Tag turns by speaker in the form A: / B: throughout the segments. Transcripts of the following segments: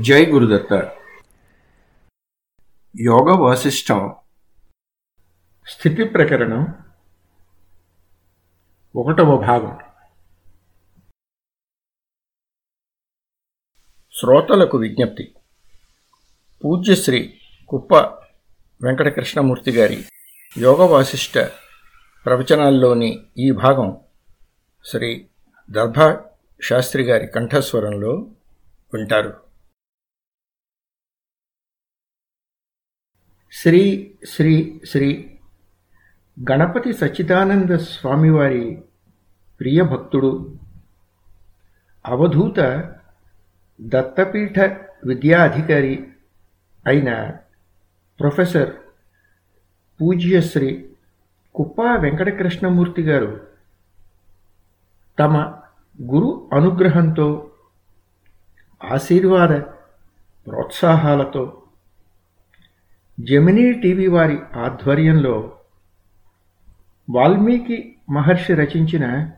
A: జై గురుదత్త. యోగ వాసిష్టం
B: స్థితి ప్రకరణం ఒకటవ భాగం. శ్రోతలకు విజ్ఞప్తి. పూజ్యశ్రీ కుప్ప వెంకటకృష్ణమూర్తి గారి యోగ వాసిష్ట ప్రవచనాల్లోని ఈ భాగం శ్రీ దర్భా శాస్త్రి గారి కంఠస్వరంలో వింటారు. శ్రీ శ్రీ శ్రీ గణపతి సచ్చిదానంద స్వామివారి ప్రియ భక్తుడు అవధూత దత్తపీఠ విద్యాధికారి అయిన ప్రొఫెసర్ పూజ్యశ్రీ కుప్పా వెంకటకృష్ణమూర్తి గారు తమ గురు అనుగ్రహంతో ఆశీర్వాద ప్రోత్సాహాలతో జెమినీ టీవీ వారి ఆధ్వర్యంలో వాల్మీకి మహర్షి రచించిన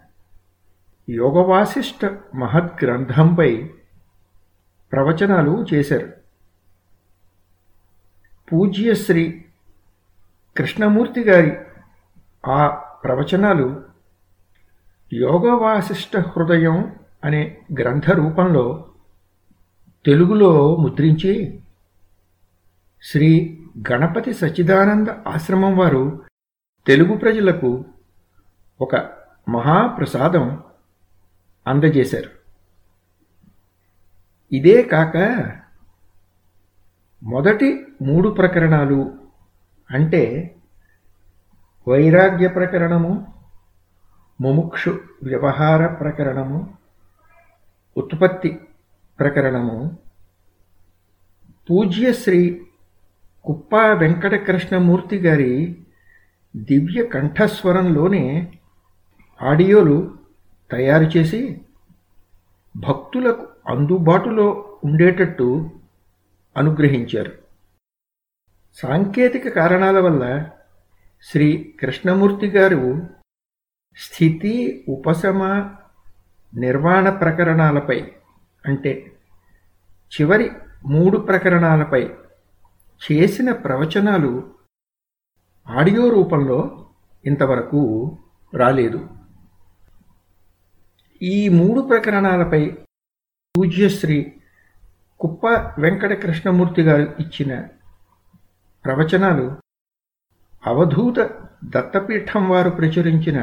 B: యోగవాసిష్ట మహద్గ్రంథంపై ప్రవచనాలు చేశారు. పూజ్యశ్రీ కృష్ణమూర్తి గారి ఆ ప్రవచనాలు యోగవాసిష్ట హృదయం అనే గ్రంథ రూపంలో తెలుగులో ముద్రించి శ్రీ గణపతి సచ్చిదానంద ఆశ్రమం వారు తెలుగు ప్రజలకు ఒక మహాప్రసాదం అందజేశారు. ఇదే కాక మొదటి మూడు ప్రకరణాలు అంటే వైరాగ్య ప్రకరణము ముముక్షు వ్యవహార ప్రకరణము ఉత్పత్తి ప్రకరణము పూజ్యశ్రీ కుప్ప వెంకటకృష్ణమూర్తి గారి దివ్య కంఠస్వరంలోనే ఆడియోలు తయారు చేసి భక్తులకు అందుబాటులో ఉండేటట్టు అనుగ్రహించారు. సాంకేతిక కారణాల వల్ల శ్రీ కృష్ణమూర్తి గారు స్థితి ఉపశమ నిర్వాణ ప్రకరణాలపై అంటే చివరి మూడు ప్రకరణాలపై చేసిన ప్రవచనాలు ఆడియో రూపంలో ఇంతవరకు రాలేదు. ఈ మూడు ప్రకరణాలపై పూజ్యశ్రీ కుప్ప వెంకట కృష్ణమూర్తి గారు ఇచ్చిన ప్రవచనాలు అవధూత దత్తపీఠం వారు ప్రచురించిన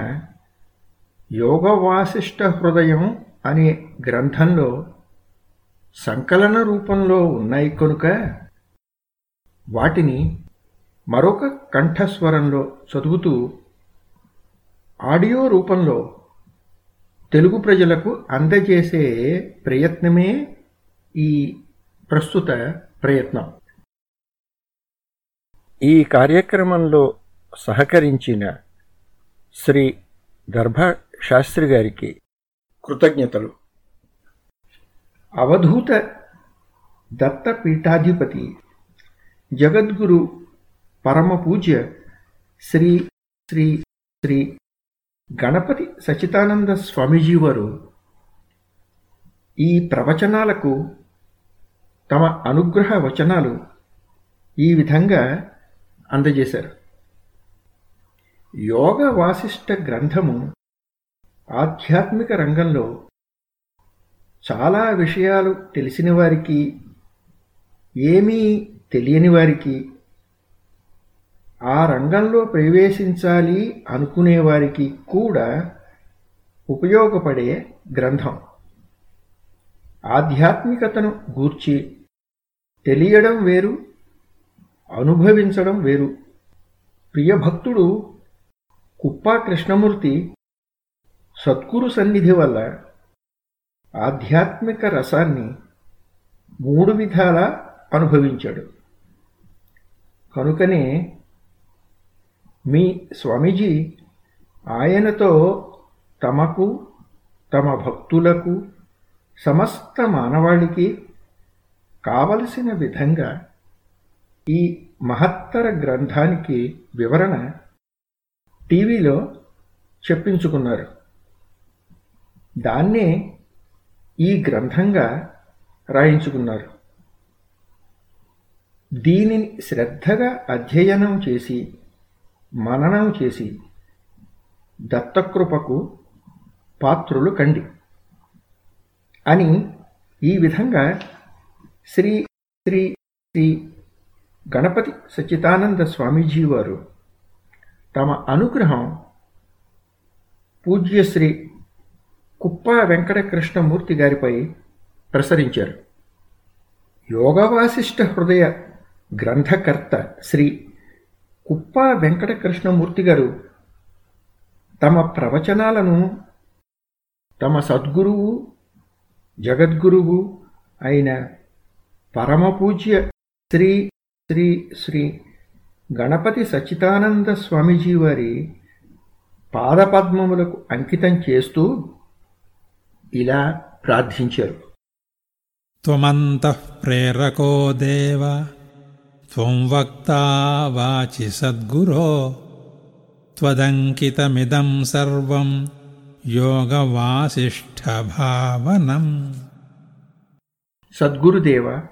B: యోగవాసిష్ట హృదయం అనే గ్రంథంలో సంకలన రూపంలో ఉన్నాయి కనుక వాటిని మరొక కంఠస్వరంలో చదువుతూ ఆడియో రూపంలో తెలుగు ప్రజలకు అందజేసే ప్రయత్నమే ఈ ప్రస్తుత ప్రయత్నం. ఈ కార్యక్రమంలో సహకరించిన శ్రీ దర్భ శాస్త్రి గారికి కృతజ్ఞతలు. అవధూత దత్త పీఠాధిపతి జగద్గురు పరమ పూజ్య శ్రీ శ్రీ శ్రీ గణపతి సచితానంద స్వామిజీ వారు ఈ ప్రవచనాలకు తమ అనుగ్రహ వచనాలు ఈ విధంగా అందజేశారు. యోగ వాసిష్ట గ్రంథము ఆధ్యాత్మిక రంగంలో చాలా విషయాలు తెలిసిన వారికి ఏమీ తెలియని వారికి ఆ రంగంలో ప్రవేశించాలి అనుకునే వారికి కూడా ఉపయోగపడే గ్రంథం. ఆధ్యాత్మికతను గూర్చి తెలియడం వేరు అనుభవించడం వేరు. ప్రియభక్తుడు కుప్పా కృష్ణమూర్తి సద్గురు సన్నిధి వల్ల ఆధ్యాత్మిక రసాన్ని మూడు విధాలా అనుభవించాడు. కనుకనే మీ స్వామీజీ ఆయనతో తమకు తమ భక్తులకు సమస్త మానవాళికి కావలసిన విధంగా ఈ మహత్తర గ్రంథానికి వివరణ టీవీలో చెప్పించుకున్నారు. దాన్నే ఈ గ్రంథంగా రాయించుకున్నారు. దీనిని శ్రద్ధగా అధ్యయనం చేసి మననం చేసి దత్తకృపకు పాత్రులు కండి. అని ఈ విధంగా శ్రీ శ్రీ శ్రీ గణపతి సచ్చిదానంద స్వామీజీ వారు తమ అనుగ్రహం పూజ్యశ్రీ కుప్ప వెంకటకృష్ణమూర్తి గారిపై ప్రసరించారు. యోగవాసిష్ట హృదయ గ్రంథకర్త శ్రీ కుప్ప వెంకటకృష్ణమూర్తి గారు తమ ప్రవచనాలను తమ సద్గురువు జగద్గురువు అయిన పరమపూజ్య శ్రీ శ్రీ శ్రీ గణపతి సచితానంద స్వామిజీ వారి పాదపద్మములకు అంకితం చేస్తూ ఇలా ప్రార్థించారు.
C: త్వమంతః ప్రేరకో దేవ त्वं वक्ता वाचि सद्गुरो त्वदङ्कितमिदं सर्वं योगवासिष्ठभावनम्
B: సద్గురుదేవ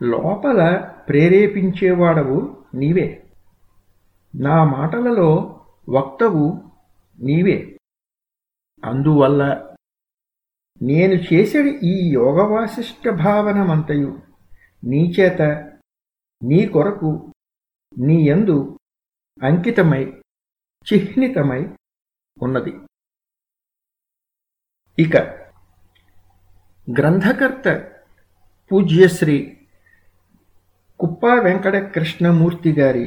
B: లోపల ప్రేరేపించేవాడవు నీవే నా మాటలలో వక్తవు నీవే అందువల్ల నేను చేసేది ఈ యోగవాసిష్ట భావనమంతయు నీచేత నీ కొరకు నీ యందు అంకితమై చిహ్నితమై ఉన్నది. ఇక గ్రంథకర్త పూజ్యశ్రీ కుప్ప వెంకట కృష్ణమూర్తి గారి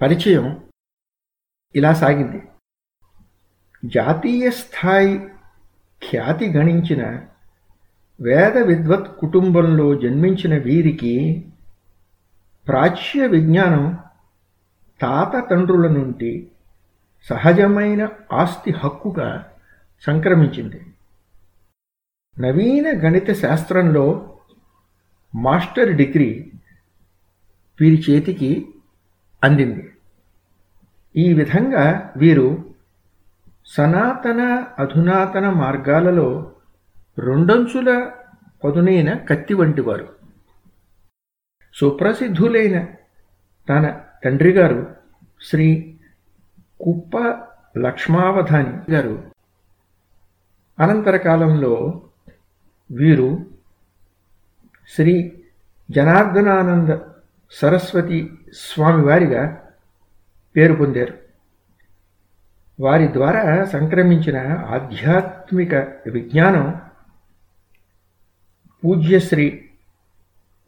B: పరిచయం ఇలా సాగింది. జాతీయ స్థాయి ఖ్యాతి గణించిన వేద విద్వత్ కుటుంబంలో జన్మించిన వీరికి ప్రాచ్య విజ్ఞానం తాత తండ్రుల నుండి సహజమైన ఆస్తి హక్కుగా సంక్రమించింది. నవీన గణిత శాస్త్రంలో మాస్టర్ డిగ్రీ వీరి చేతికి అందింది. ఈ విధంగా వీరు సనాతన అధునాతన మార్గాలలో రెండంచుల పదునైన కత్తి వంటివారు. సుప్రసిద్ధులైన తన తండ్రి గారు శ్రీ కుప్ప లక్ష్మావధాని గారు. అనంతర కాలంలో వీరు శ్రీ జనార్దనానంద సరస్వతి స్వామివారిగా పేరు పొందారు. వారి ద్వారా సంక్రమించిన ఆధ్యాత్మిక విజ్ఞానం పూజ్యశ్రీ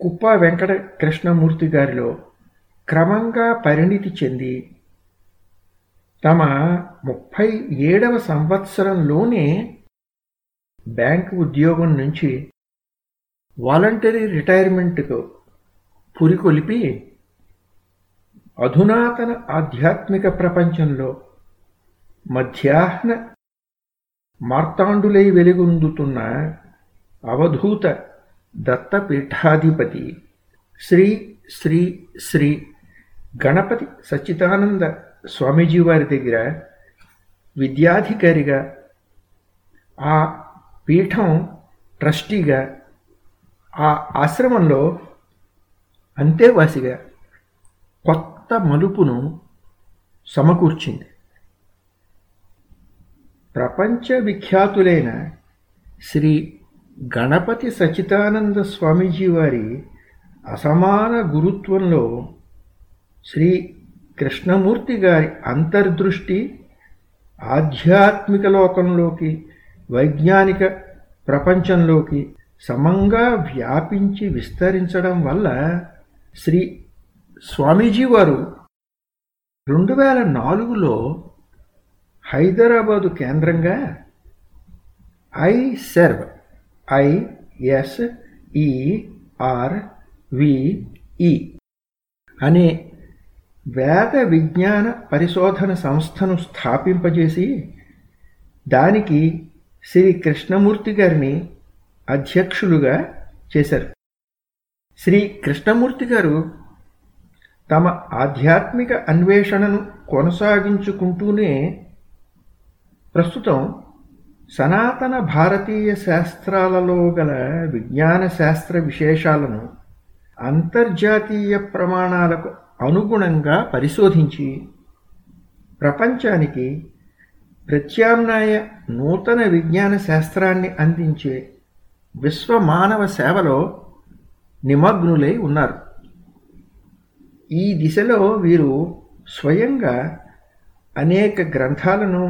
B: కుప్ప వెంకట కృష్ణమూర్తి గారిలో క్రమంగా పరిణితి చెంది తమ ముప్పై ఏడవ సంవత్సరంలోనే బ్యాంకు ఉద్యోగం నుంచి వాలంటరీ రిటైర్మెంట్కు పురికొలిపి అధునాతన ఆధ్యాత్మిక ప్రపంచంలో మధ్యాహ్న మార్తాండులై వెలుగొందుతున్న అవధూత దత్తపీఠాధిపతి శ్రీ శ్రీ శ్రీ గణపతి సచ్చిదానంద స్వామీజీ వారి దగ్గర విద్యాధికారిగా ఆ పీఠం ట్రస్టీగా ఆ ఆశ్రమంలో అంతేవాసిగా కొత్త మలుపును సమకూర్చింది. ప్రపంచ విఖ్యాతులైన శ్రీ గణపతి సచితానంద స్వామీజీ వారి అసమాన గురుత్వంలో శ్రీ కృష్ణమూర్తి గారి అంతర్దృష్టి ఆధ్యాత్మిక లోకంలోకి వైజ్ఞానిక ప్రపంచంలోకి సమంగా వ్యాపించి విస్తరించడం వల్ల శ్రీ స్వామీజీ వారు రెండు వేల నాలుగులో హైదరాబాదు కేంద్రంగా ఐ సెర్వ్ ఐఎస్ విఈ అనే వేద విజ్ఞాన పరిశోధన సంస్థను స్థాపింపజేసి దానికి శ్రీ కృష్ణమూర్తి గారిని అధ్యక్షులుగా చేశారు. శ్రీ కృష్ణమూర్తి గారు తమ ఆధ్యాత్మిక అన్వేషణను కొనసాగించుకుంటూనే ప్రస్తుతం సనాతన భారతీయ శాస్త్రాలలో గల విజ్ఞాన శాస్త్ర విశేషాలను అంతర్జాతీయ ప్రమాణాలకు అనుగుణంగా పరిశోధించి ప్రపంచానికి ప్రత్యామ్నాయ నూతన విజ్ఞాన శాస్త్రాన్ని అందించే విశ్వ మానవ సేవలో నిమగ్నులై ఉన్నారు. ఈ దిశలో వీరు స్వయంగా అనేక గ్రంథాలను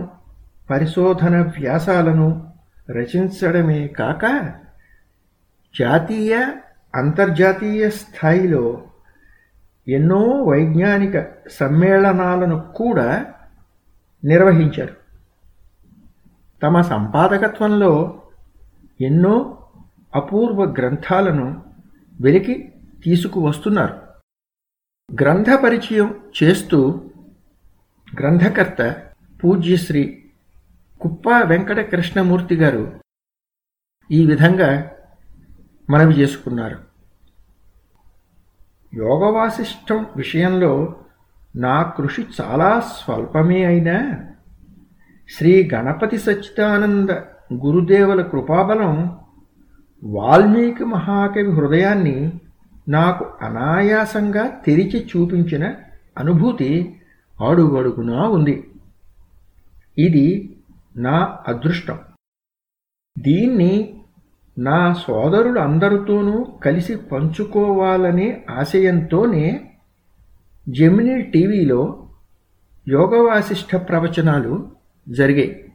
B: పరిశోధన వ్యాసాలను రచించడమే కాక జాతీయ అంతర్జాతీయ స్థాయిలో ఎన్నో వైజ్ఞానిక సమ్మేళనాలను కూడా నిర్వహించారు. తమ సంపాదకత్వంలో ఎన్నో అపూర్వ గ్రంథాలను వెలికి తీసుకువస్తున్నారు. గ్రంథ పరిచయం చేస్తూ గ్రంథకర్త పూజ్యశ్రీ కుప్ప వెంకట కృష్ణమూర్తి గారు ఈ విధంగా మనవి చేసుకున్నారు. యోగవాసిష్టం విషయంలో నా కృషి చాలా స్వల్పమే అయినా శ్రీ గణపతి సచ్చిదానంద గురుదేవుల కృపాబలం వాల్మీకి మహాకవి హృదయాన్ని నాకు అనాయాసంగా తెరిచి చూపించిన అనుభూతి అడుగడుగునా ఉంది. ఇది నా అదృష్టం. దీన్ని నా సోదరులందరితోనూ కలిసి పంచుకోవాలనే ఆశయంతోనే జెమినీ టీవీలో యోగవాసిష్ఠ ప్రవచనాలు జరిగాయి.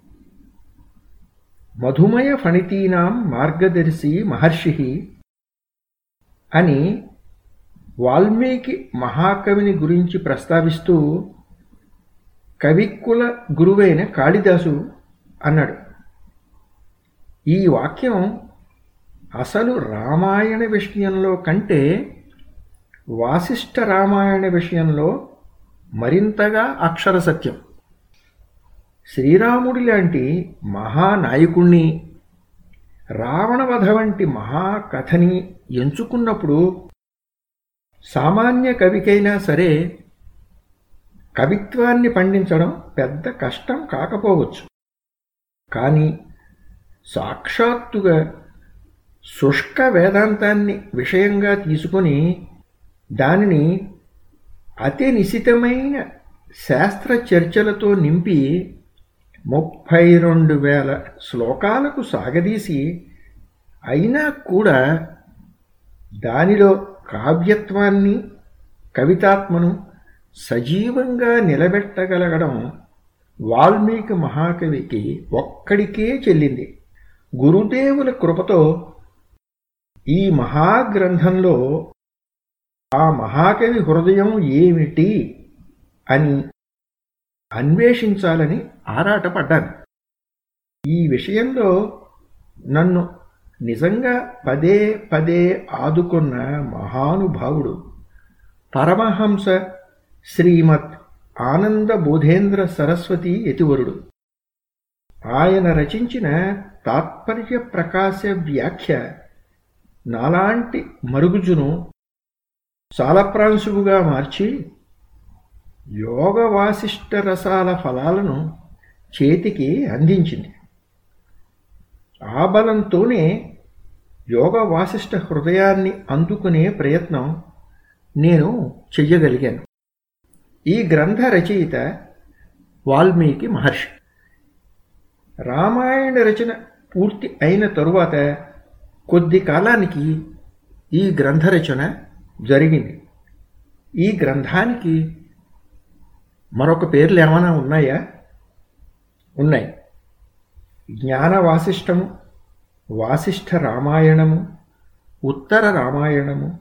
B: మధుమయ ఫణితీనాం మార్గదర్శి మహర్షి అని వాల్మీకి మహాకవిని గురించి ప్రస్తావిస్తూ కవిక్కుల గురువైన కాళిదాసు అన్నాడు. ఈ వాక్యం అసలు రామాయణ విషయంలో కంటే వాసిష్ఠ రామాయణ విషయంలో మరింతగా అక్షర సత్యం. శ్రీరాముడి లాంటి మహానాయకుణ్ణి రావణవధ వంటి మహాకథని ఎంచుకున్నప్పుడు సామాన్య కవికైనా సరే కవిత్వాన్ని పండించడం పెద్ద కష్టం కాకపోవచ్చు. కానీ సాక్షాత్తుగా శుష్క వేదాంతాన్ని విషయంగా తీసుకొని దానిని అతి నిశితమైన శాస్త్ర చర్చలతో నింపి ముప్పై రెండు వేల శ్లోకాలకు సాగదీసి అయినా కూడా దానిలో కావ్యత్వాన్ని కవితాత్మను సజీవంగా నిలబెట్టగలగడం వాల్మీకి మహాకవికి ఒక్కడికే చెల్లింది. గురుదేవుల కృపతో ఈ మహాగ్రంథంలో ఆ మహాకవి హృదయం ఏమిటి అని అన్వేషించాలని ఆరాటపడ్డాను. ఈ విషయంలో నన్ను నిజంగా పదే పదే ఆదుకున్న మహానుభావుడు పరమహంస శ్రీమత్ ఆనంద బోధేంద్ర సరస్వతి యతివరుడు. ఆయన రచించిన తాత్పర్య ప్రకాశ వ్యాఖ్య నాలాంటి మరుగుజును చాలప్రాంశువుగా మార్చి యోగ వాసిష్ట రసాల ఫలాలను చేతికి అందించింది. ఆ బలంతోనే యోగ వాసిష్ట హృదయాన్ని అందుకునే ప్రయత్నం నేను చెయ్యగలిగాను. ఈ గ్రంథ రచయిత వాల్మీకి మహర్షి. రామాయణ రచన పూర్తి అయిన తరువాత కొద్ది కాలానికి ఈ గ్రంథ రచన జరిగింది. ఈ గ్రంథానికి మరొక పేర్లు ఏమైనా ఉన్నాయా? ఉన్నాయి. జ్ఞాన వాసిష్టము వాసిష్ఠ రామాయణము ఉత్తర రామాయణము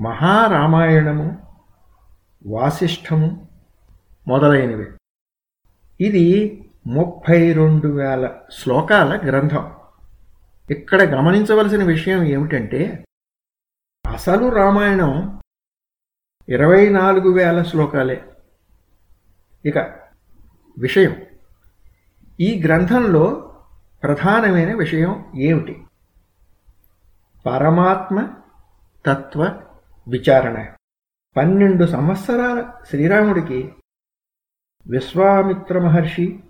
B: మహారామాయణము వాసిష్టము మొదలైనవి. ఇది ముప్పై రెండు వేల శ్లోకాల గ్రంథం. ఇక్కడ గమనించవలసిన విషయం ఏమిటంటే అసలు రామాయణం ఇరవై నాలుగు వేల శ్లోకాలే. ఇక విషయం. ఈ గ్రంథంలో ప్రధానమైన విషయం ఏమిటి? పరమాత్మ తత్వ విచారణ. పన్నెండు సంవత్సరాల శ్రీరాముడికి విశ్వామిత్ర మహర్షి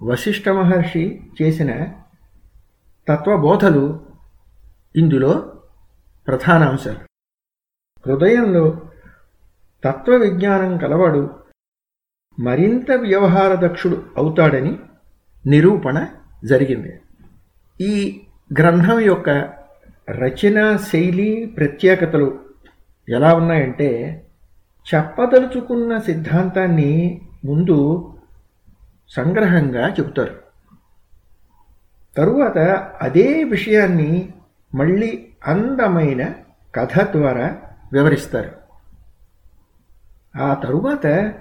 B: వశిష్ఠ మహర్షి చేసిన తత్వబోధలు ఇందులో ప్రధానాంశాలు హృదయంలో తత్వ విజ్ఞానం కలవాడు మరింత వ్యవహార దక్షుడు అవుతాడని నిరూపణ జరిగింది. ఈ గ్రంథం యొక్క రచన శైలి ప్రత్యేకతలు ఎలా ఉన్నాయంటే చెప్పదలుచుకున్న సిద్ధాంతాన్ని ముందు సంగ్రహంగా చెబుతారు. తరువాత అదే విషయాన్ని మళ్ళీ అందమైన కథ ద్వారా వివరిస్తారు. ఆ తరువాత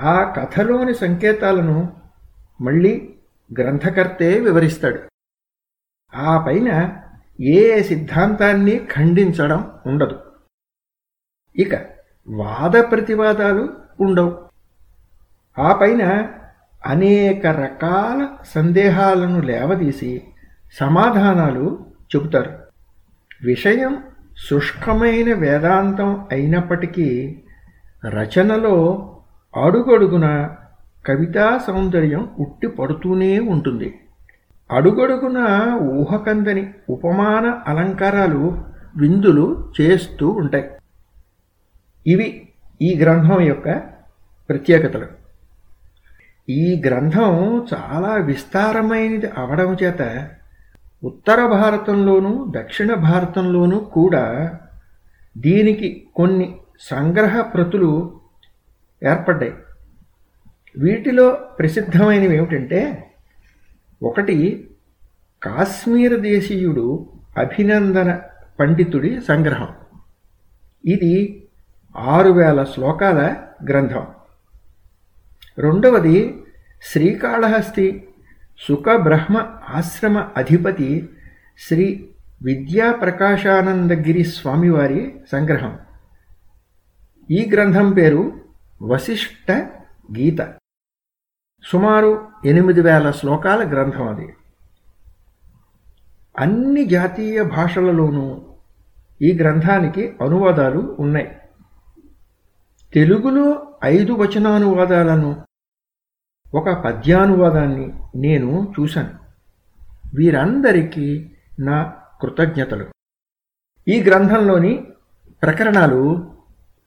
B: ఆ కథలోని సంకేతాలను మళ్ళీ గ్రంథకర్తే వివరిస్తాడు. ఆ పైన ఏ సిద్ధాంతాన్ని ఖండించడం ఉండదు. ఇక వాద ప్రతివాదాలు ఉండవు. ఆ పైన అనేక రకాల సందేహాలను లేవదీసి సమాధానాలు చెబుతారు. విషయం శుష్కమైన వేదాంతం అయినప్పటికీ రచనలో అడుగడుగున కవితా సౌందర్యం ఉట్టి పడుతూనే ఉంటుంది. అడుగడుగున ఊహకందని ఉపమాన అలంకారాలు విందులు చేస్తూ ఉంటాయి. ఇవి ఈ గ్రంథం యొక్క ప్రత్యేకతలు. ఈ గ్రంథం చాలా విస్తారమైనది అవడం చేత ఉత్తర భారతంలోనూ దక్షిణ భారతంలోనూ కూడా దీనికి కొన్ని సంగ్రహ ప్రతులు ఏర్పడ్డాయి. వీటిలో ప్రసిద్ధమైనవి ఏమిటంటే ఒకటి కాశ్మీర దేశీయుడు అభినందన పండితుడి సంగ్రహం. ఇది ఆరు వేల శ్లోకాల గ్రంథం. రెండవది శ్రీకాళహస్తి సుఖబ్రహ్మ ఆశ్రమ అధిపతి శ్రీ విద్యాప్రకాశానందగిరి స్వామివారి సంగ్రహం. ఈ గ్రంథం పేరు వశిష్ట గీత. సుమారు ఎనిమిది వేల శ్లోకాల గ్రంథం అది. అన్ని జాతీయ భాషలలోనూ ఈ గ్రంథానికి అనువాదాలు ఉన్నాయి. తెలుగులో ఐదు వచనానువాదాలను ఒక పద్యానువాదాన్ని నేను చూశాను. వీరందరికీ నా కృతజ్ఞతలు. ఈ గ్రంథంలోని ప్రకరణాలు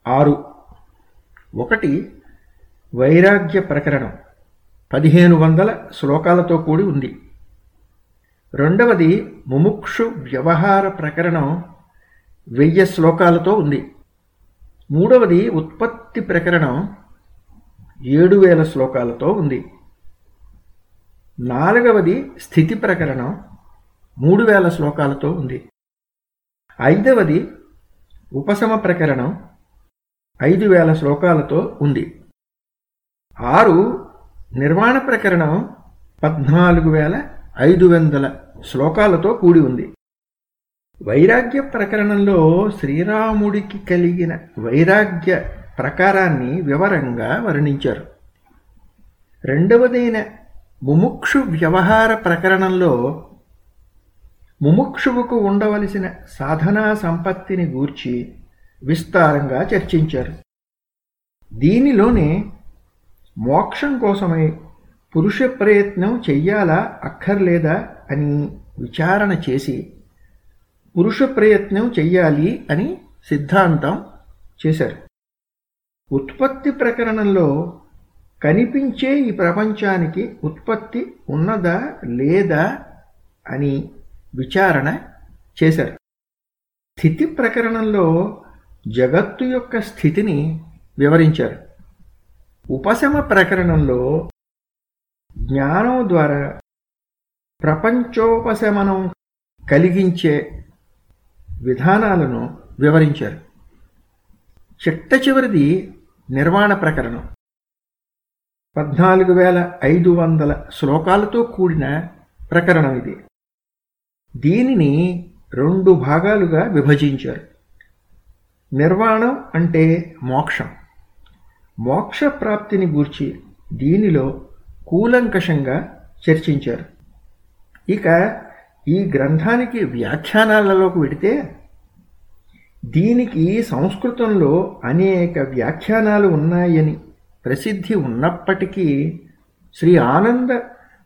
B: ఆరు. ఒకటి వైరాగ్య ప్రకరణం పదిహేను వందల శ్లోకాలతో కూడి ఉంది. రెండవది ముముక్షు వ్యవహార ప్రకరణం వెయ్యి శ్లోకాలతో ఉంది. మూడవది ఉత్పత్తి ప్రకరణం ఏడు వేల శ్లోకాలతో ఉంది. నాలుగవది స్థితి ప్రకరణం మూడు వేల శ్లోకాలతో ఉంది. ఐదవది ఉపశమ ప్రకరణం ఐదు వేల శ్లోకాలతో ఉంది. ఆరు నిర్మాణ ప్రకరణం పద్నాలుగు వేల ఐదు వందల శ్లోకాలతో కూడి ఉంది. వైరాగ్య ప్రకరణంలో శ్రీరాముడికి కలిగిన వైరాగ్య ప్రకారాన్ని వివరంగా వర్ణించారు. రెండవదైన ముముక్షు వ్యవహార ప్రకరణంలో ముముక్షువుకు ఉండవలసిన సాధనా సంపత్తిని గూర్చి విస్తారంగా చర్చించారు. దీనిలోనే మోక్షం కోసమై పురుష ప్రయత్నం చెయ్యాలా అక్కర్లేదా అని విచారణ చేసి పురుష ప్రయత్నం చెయ్యాలి అని సిద్ధాంతం చేశారు. ఉత్పత్తి ప్రకరణంలో కనిపించే ఈ ప్రపంచానికి ఉత్పత్తి ఉన్నదా లేదా అని విచారణ చేశారు. స్థితి ప్రకరణంలో జగత్తు యొక్క స్థితిని వివరించారు. ఉపశమ ప్రకరణంలో జ్ఞానం ద్వారా ప్రపంచోపశమనం కలిగించే విధానాలను వివరించారు. చిట్ట చివరిది నిర్వాణ ప్రకరణం. పద్నాలుగు వేల ఐదు వందల శ్లోకాలతో కూడిన ప్రకరణం ఇది. దీనిని రెండు భాగాలుగా విభజించారు. నిర్వాణం అంటే మోక్షం. మోక్ష ప్రాప్తిని గూర్చి దీనిలో కూలంకషంగా చర్చించారు. ఇక ఈ గ్రంథానికి వ్యాఖ్యానాలలోకి వెడితే దీనికి సంస్కృతంలో అనేక వ్యాఖ్యానాలు ఉన్నాయని ప్రసిద్ధి ఉన్నప్పటికీ శ్రీ ఆనంద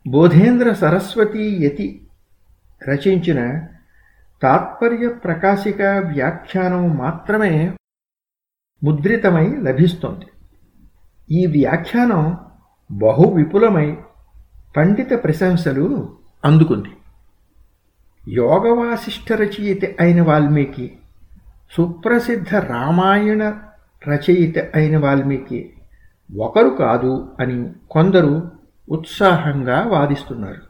B: బోధేంద్ర సరస్వతి యతి రచించిన తాత్పర్య ప్రకాశిక వ్యాఖ్యానం మాత్రమే ముద్రితమై లభిస్తుంది. ఈ వ్యాఖ్యానం బహు విపులమై పండిత ప్రశంసలు అందుకుంది. యోగవాసిష్ఠ రచయిత అయిన వాల్మీకి సుప్రసిద్ధ రామాయణ రచయిత అయిన వాల్మీకి ఒకరు కాదు అని కొందరు ఉత్సాహంగా వాదిస్తున్నారు.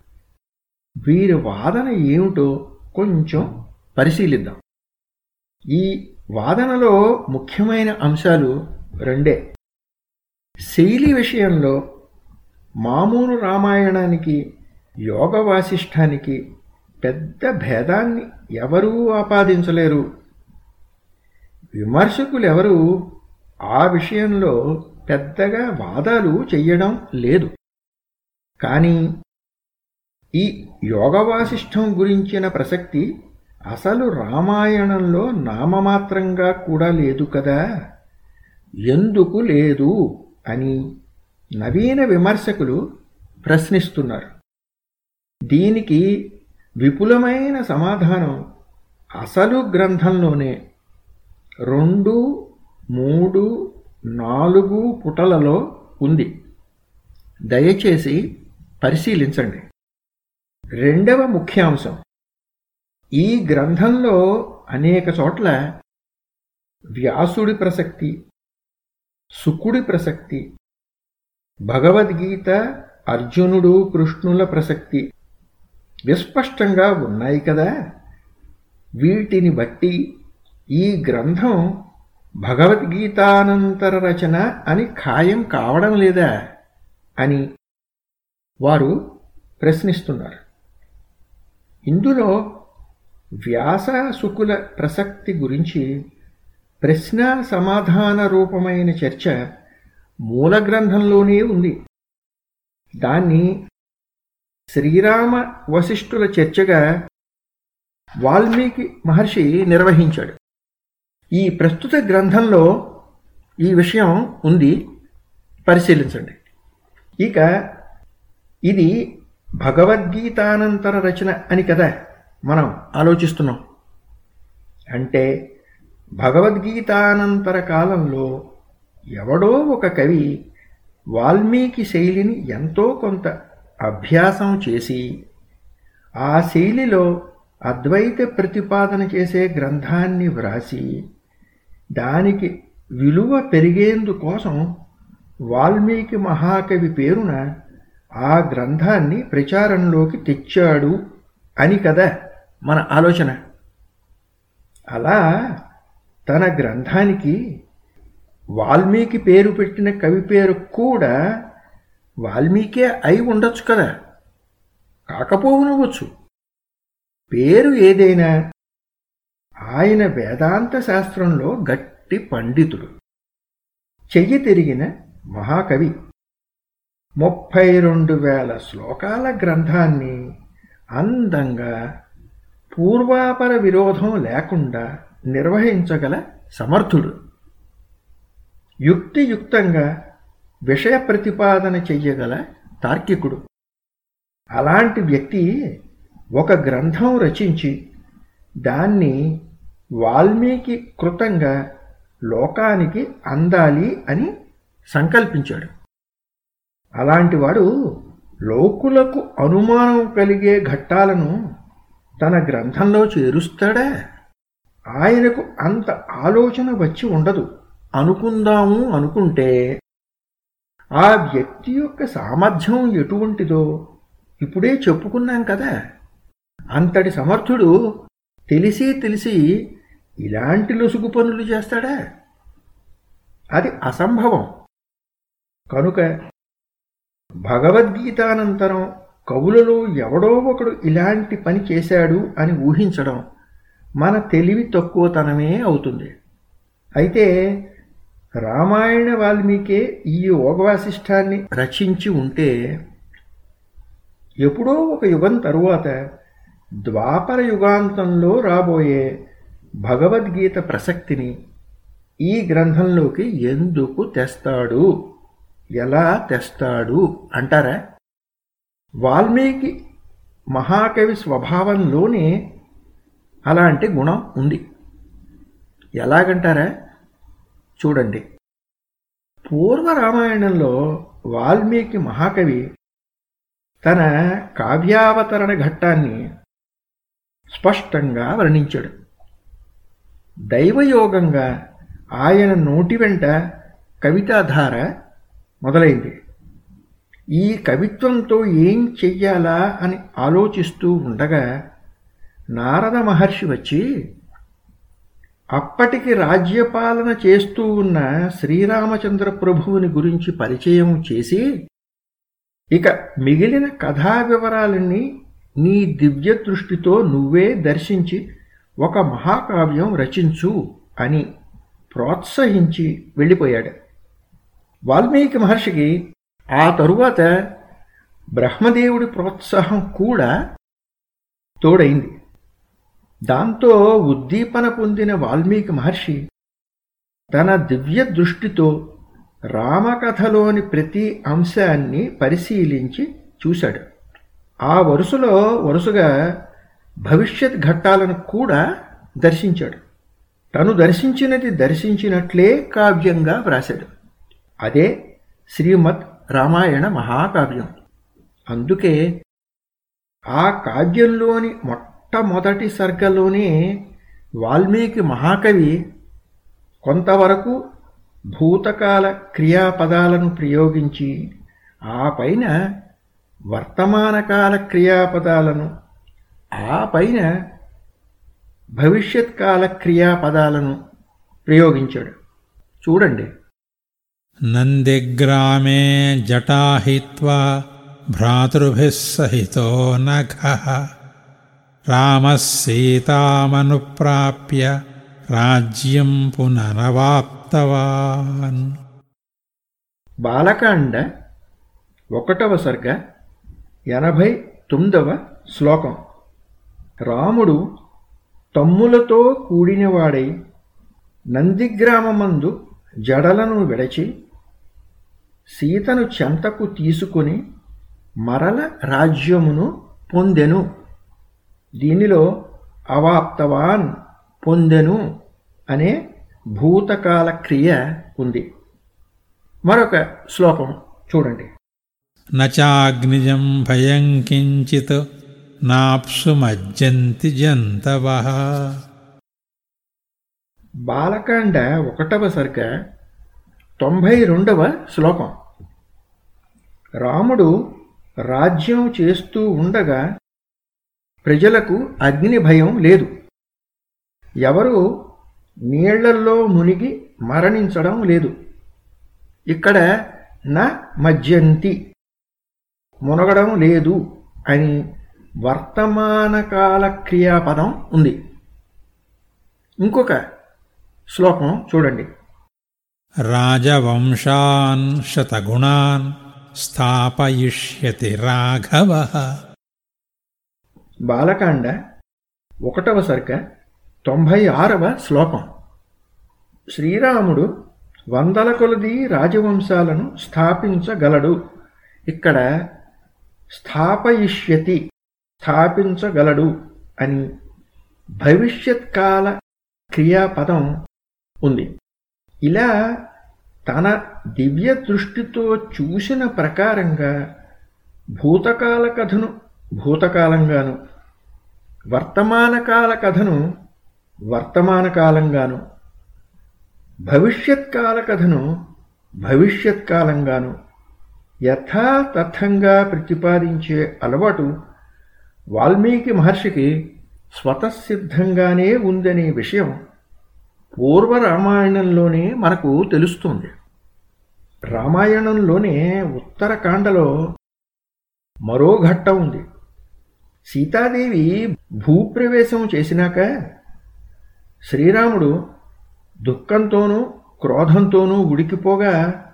B: వీరి వాదన ఏమిటో కొంచెం పరిశీలిద్దాం. ఈ వాదనలో ముఖ్యమైన అంశాలు రెండే. శైలి విషయంలో మామూలు రామాయణానికి యోగ వాసిష్ఠానికి పెద్ద భేదాన్ని ఎవరూ ఆపాదించలేరు. విమర్శకులెవరూ ఆ విషయంలో పెద్దగా వాదాలు చెయ్యడం లేదు. కానీ ఈ యోగవాసిష్టం గురించిన ప్రసక్తి అసలు రామాయణంలో నామమాత్రంగా కూడా లేదు కదా. ఎందుకు లేదు అని నవీన విమర్శకులు ప్రశ్నిస్తున్నారు. దీనికి విపులమైన సమాధానం అసలు గ్రంథంలోనే రెండు మూడు నాలుగు పుటలలో ఉంది. దయచేసి పరిశీలించండి. రెండవ ముఖ్యాంశం. ఈ గ్రంథంలో అనేక చోట్ల వ్యాసుడి ప్రసక్తి సుకుడి ప్రసక్తి భగవద్గీత అర్జునుడు కృష్ణుల ప్రసక్తి విస్పష్టంగా ఉన్నాయి కదా. వీటిని బట్టి ఈ గ్రంథం భగవద్గీతానంతర రచన అని ఖాయం కావడం లేదా అని వారు ప్రశ్నిస్తున్నారు. ఇందులో వ్యాస శుకుల ప్రసక్తి గురించి ప్రశ్న సమాధాన రూపమైన చర్చ మూల గ్రంథంలోనే ఉంది. దాన్ని శ్రీరామ వశిష్ఠుల చర్చగా వాల్మీకి మహర్షి నిర్వహించాడు. ఈ ప్రస్తుత గ్రంథంలో ఈ విషయం ఉంది. పరిశీలించండి. ఇక ఇది భగవద్గీతానంతర రచన అని కదా మనం ఆలోచిస్తున్నాం. అంటే భగవద్గీతానంతర కాలంలో ఎవడో ఒక కవి వాల్మీకి శైలిని ఎంతో కొంత అభ్యాసం చేసి ఆ శైలిలో అద్వైత ప్రతిపాదన చేసే గ్రంథాన్ని వ్రాసి దానికి విలువ పెరిగేందుకోసం వాల్మీకి మహాకవి పేరున ఆ గ్రంథాన్ని ప్రచారంలోకి తెచ్చాడు అని కదా మన ఆలోచన. అలా తన గ్రంథానికి వాల్మీకి పేరు పెట్టిన కవి పేరు కూడా వాల్మీకే అయి ఉండొచ్చు కదా. కాకపోవునవచ్చు. పేరు ఏదైనా. ఆయన వేదాంత శాస్త్రంలో గట్టి పండితుడు. చెయ్యి తిరిగిన మహాకవి. ముప్పై రెండు వేల శ్లోకాల గ్రంథాన్ని అందంగా పూర్వాపర విరోధం లేకుండా నిర్వహించగల సమర్థుడు. యుక్తియుక్తంగా విషయ ప్రతిపాదన చెయ్యగల తార్కికుడు. అలాంటి వ్యక్తి ఒక గ్రంథం రచించి దాన్ని వాల్మీకి కృతంగా లోకానికి అందాలి అని సంకల్పించాడు. అలాంటివాడు లోకులకు అనుమానం కలిగే ఘట్టాలను తన గ్రంథంలో చేరుస్తాడా? ఆయనకు అంత ఆలోచన వచ్చి ఉండదు. అనుకుందాము అనుకుంటే ఆ వ్యక్తి యొక్క సామర్థ్యం ఎటువంటిదో ఇప్పుడే చెప్పుకున్నాం కదా. అంతటి సమర్థుడు తెలిసి తెలిసి ఇలాంటి లొసుగు పనులు చేస్తాడా? అది అసంభవం. కనుక భగవద్గీతానంతరం కవులలో ఎవడో ఒకడు ఇలాంటి పని చేశాడు అని ఊహించడం మన తెలివి తక్కువతనమే అవుతుంది. అయితే రామాయణ వాల్మీకే ఈ యోగవాసిష్టాన్ని రచించి ఉంటే ఎప్పుడో ఒక యుగం తరువాత ద్వాపర యుగాంతంలో రాబోయే భగవద్గీత ప్రసక్తిని ఈ గ్రంథంలోకి ఎందుకు తెస్తాడు? ఎలా తెస్తాడు? అంటారా? వాల్మీకి మహాకవి స్వభావంలోనే అలాంటి గుణం ఉంది. ఎలాగంటారా? చూడండి. పూర్వ రామాయణంలో వాల్మీకి మహాకవి తన కావ్యావతరణ ఘట్టాన్ని స్పష్టంగా వర్ణించాడు. దైవయోగంగా ఆయన నోటి వెంట కవితాధార మొదలైంది. ఈ కవిత్వంతో ఏం చెయ్యాలా అని ఆలోచిస్తూ ఉండగా నారద మహర్షి వచ్చి అప్పటికి రాజ్యపాలన చేస్తూ ఉన్న శ్రీరామచంద్ర ప్రభువుని గురించి పరిచయం చేసి ఇక మిగిలిన కథా వివరాలన్నీ నీ దివ్య దృష్టితో నువ్వే దర్శించి ఒక మహాకావ్యం రచించు అని ప్రోత్సహించి వెళ్ళిపోయాడు. వాల్మీకి మహర్షికి ఆ తరువాత బ్రహ్మదేవుడి ప్రోత్సాహం కూడా తోడైంది. దాంతో ఉద్దీపన పొందిన వాల్మీకి మహర్షి తన దివ్య దృష్టితో రామకథలోని ప్రతి అంశాన్ని పరిశీలించి చూశాడు. ఆ వరుసలో వరుసగా భవిష్యత్ ఘట్టాలను కూడా దర్శించాడు. తను దర్శించినది దర్శించినట్లే కావ్యంగా వ్రాశాడు. అదే శ్రీమద్ రామాయణ మహాకావ్యం. అందుకే ఆ కావ్యంలోని మొట్టమొదటి సర్గలోనే వాల్మీకి మహాకవి కొంతవరకు భూతకాల క్రియాపదాలను ప్రయోగించి ఆ పైన వర్తమానకాల క్రియాపదాలను ఆ పైన భవిష్యత్ కాల క్రియాపదాలను ప్రయోగించాడు. చూడండి.
C: నందిగ్రామే జటాహిత్వా భ్రాతృభిస్సహితో నఖ. रामः सीतामनुप्राप्य राज्यं पुनरवाप्तवान्
B: బాలకాండ ఒకటవ సర్గ ఎనభై తొమ్మిదవ శ్లోకం రాముడు తమ్ములతో కూడినవాడై నందిగ్రామమందు జడలను విడచి సీతను చెంతకు తీసుకుని మరల రాజ్యమును పొందెను దీనిలో అవాప్తవాన్ పొందెను అనే భూతకాల క్రియ ఉంది. మరొక శ్లోకం చూడండి.
C: నచాగ్నిజం భయం కించిత్ నాప్సు మజ్జంతి జంతవ.
B: బాలకాండ ఒకటవ సరిక తొంభై రెండవ శ్లోకం. రాముడు రాజ్యం చేస్తూ ఉండగా ప్రజలకు అగ్ని భయం లేదు. ఎవరు నీళ్ళల్లో మునిగి మరణించడం లేదు. ఇక్కడ నా మజ్జంతి. మునగడం లేదు అని వర్తమానకాల క్రియాపదం ఉంది. ఇంకొక శ్లోకం చూడండి.
C: రాజవంశాన్ శతగుణాన్ స్థాపయిష్యతి రాఘవ.
B: బాలకాండ ఒకటవ సర్క తొంభై ఆరవ శ్లోకం. శ్రీరాముడు వందల కొలది రాజవంశాలను స్థాపించగలడు. ఇక్కడ స్థాపయిష్యతి స్థాపించగలడు అని భవిష్యత్కాల క్రియాపదం ఉంది. ఇలా తన దివ్య దృష్టితో చూసిన ప్రకారంగా భూతకాల కథను భూతకాలంగాను వర్తమానకాల కథను వర్తమానకాలంగాను భవిష్యత్కాల కథను భవిష్యత్కాలంగాను యథాతథంగా ప్రతిపాదించే అలవాటు వాల్మీకి మహర్షికి స్వతసిద్ధంగానే ఉందనే విషయం పూర్వ రామాయణంలోనే మనకు తెలుస్తుంది. రామాయణంలోనే ఉత్తరకాండలో మరో ఘట్టం ఉంది. సీతాదేవి భూప్రవేశం చేసినాక శ్రీరాముడు దుఃఖంతోనూ క్రోధంతోనూ ఉడికిపోగా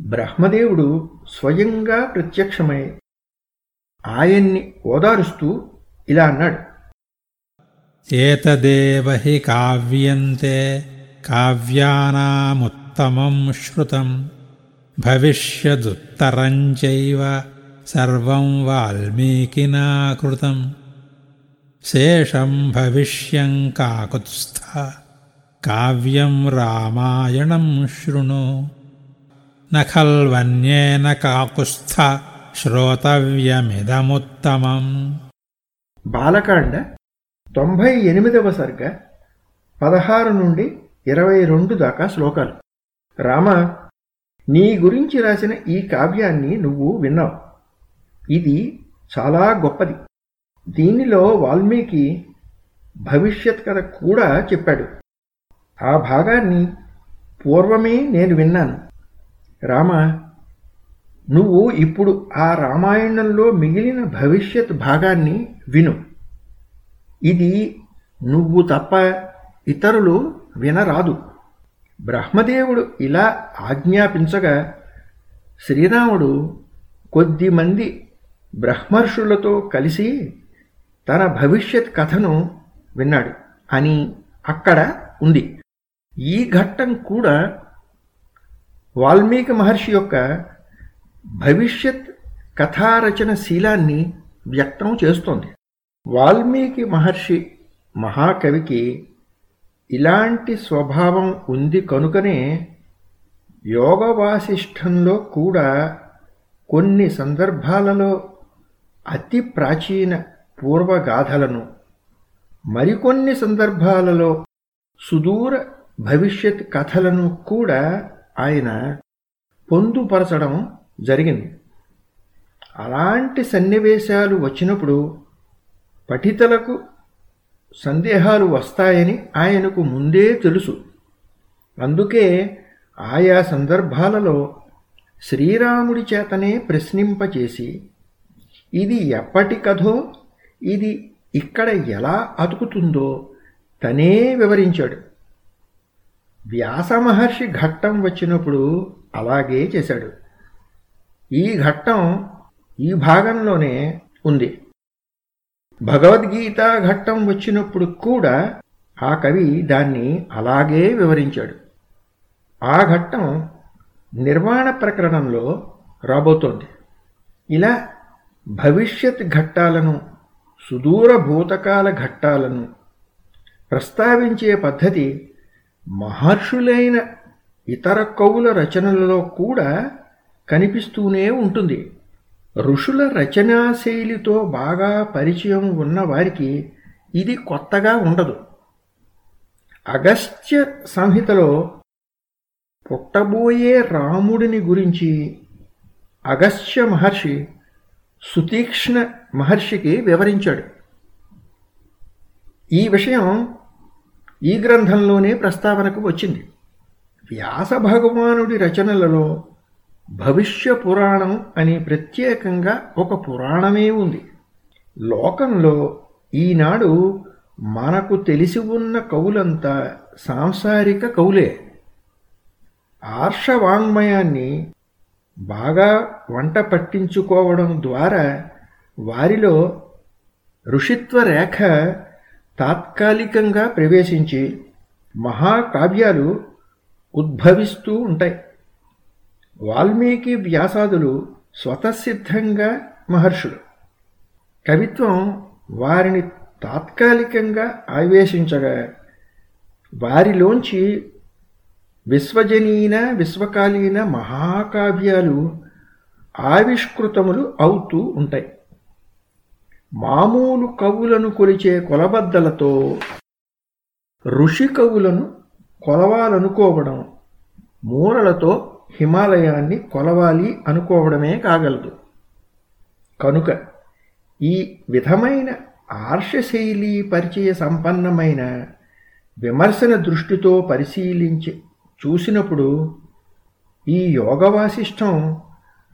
B: బ్రహ్మదేవుడు స్వయంగా ప్రత్యక్షమై ఆయన్ని ఓదారుస్తూ ఇలా అన్నాడు.
C: ఏతదేవహి కావ్యంతే కావ్యానాముత్తమం శ్రుతం భవిష్యదుత్తరంచైవ सर्वं वाल्मीकिना कृतं शेषं भविष्यं काकुत्स्थ కావ్యం రామాయణం శృణు న ఖల్వన్యేన కాకుస్థ శ్రోతవ్యమిదముత్తమం
B: బాలకాండ తొంభై ఎనిమిదవ సర్గ పదహారు నుండి ఇరవై రెండు దాకా శ్లోకాలు రామ నీ గురించి రాసిన ఈ కావ్యాన్ని నువ్వు విన్నావు ఇది చాలా గొప్పది. దీనిలో వాల్మీకి భవిష్యత్ కథ కూడా చెప్పాడు. ఆ భాగాన్ని పూర్వమే నేను విన్నాను. రామ నువ్వు ఇప్పుడు ఆ రామాయణంలో మిగిలిన భవిష్యత్ భాగాన్ని విను. ఇది నువ్వు తప్ప ఇతరులు వినరాదు. బ్రహ్మదేవుడు ఇలా ఆజ్ఞాపించగా శ్రీరాముడు కొద్దిమంది బ్రహ్మర్షులతో కలిసి తన భవిష్యత్ కథను విన్నాడు. అని అక్కడ ఉంది. ఈ ఘట్టం కూడా వాల్మీకి మహర్షి యొక్క భవిష్యత్ కథారచన శీలాన్ని వ్యక్తం చేస్తోంది. వాల్మీకి మహర్షి మహాకవికి ఇలాంటి స్వభావం ఉంది కనుకనే యోగ వాసిష్టంలో కూడా కొన్ని సందర్భాలలో అతి ప్రాచీన పూర్వగాథలను మరికొన్ని సందర్భాలలో సుదూర భవిష్యత్ కథలను కూడా ఆయన పొందుపరచడం జరిగింది. అలాంటి సన్నివేశాలు వచ్చినప్పుడు పఠితలకు సందేహాలు వస్తాయని ఆయనకు ముందే తెలుసు. అందుకే ఆయా సందర్భాలలో శ్రీరాముడి చేతనే ప్రశ్నింపచేసి ఇది ఎప్పటి కథో ఇది ఇక్కడ ఎలా అతుకుతుందో తనే వివరించాడు. వ్యాస మహర్షి ఘట్టం వచ్చినప్పుడు అలాగే చేశాడు. ఈ ఘట్టం ఈ భాగంలోనే ఉంది. భగవద్గీత ఘట్టం వచ్చినప్పుడు కూడా ఆ కవి దాన్ని అలాగే వివరించాడు. ఆ ఘట్టం నిర్మాణ ప్రకరణంలో రాబోతోంది. ఇలా భవిష్యత్ ఘట్టాలను సుదూర భూతకాల ఘట్టాలను ప్రస్తావించే పద్ధతి మహర్షులైన ఇతర కవుల రచనలలో కూడా కనిపిస్తూనే ఉంటుంది. ఋషుల రచనా శైలితో బాగా పరిచయం ఉన్న వారికి ఇది కొత్తగా ఉండదు. అగస్త్య సంహితలో పుట్టబోయే రాముడిని గురించి అగస్త్య మహర్షి సుతీక్ష్ణ మహర్షికి వివరించాడు. ఈ విషయం ఈ గ్రంథంలోనే ప్రస్తావనకు వచ్చింది. వ్యాస భగవానుడి రచనలలో భవిష్య పురాణం అని ప్రత్యేకంగా ఒక పురాణమే ఉంది. లోకంలో ఈనాడు మనకు తెలిసి ఉన్న కవులంతా సాంసారిక కవులే. ఆర్షవాంగ్మయాన్ని బాగా వంట పట్టించుకోవడం ద్వారా వారిలో ఋషిత్వ రేఖ తాత్కాలికంగా ప్రవేశించి మహాకావ్యాలు ఉద్భవిస్తూ ఉంటాయి. వాల్మీకి వ్యాసాదులు స్వతసిద్ధంగా మహర్షులు. కవిత్వం వారిని తాత్కాలికంగా ఆవేశించగా వారిలోంచి విశ్వజనీన విశ్వకాలీన మహాకావ్యాలు ఆవిష్కృతములు అవుతూ ఉంటాయి. మామూలు కవులను కొలిచే కొలబద్దలతో ఋషి కవులను కొలవాలనుకోవడం మూలలతో హిమాలయాన్ని కొలవాలి అనుకోవడమే కాగలదు. కనుక ఈ విధమైన ఆర్షశైలి పరిచయ సంపన్నమైన విమర్శన దృష్టితో పరిశీలించి చూసినప్పుడు ఈ యోగవాసిష్టం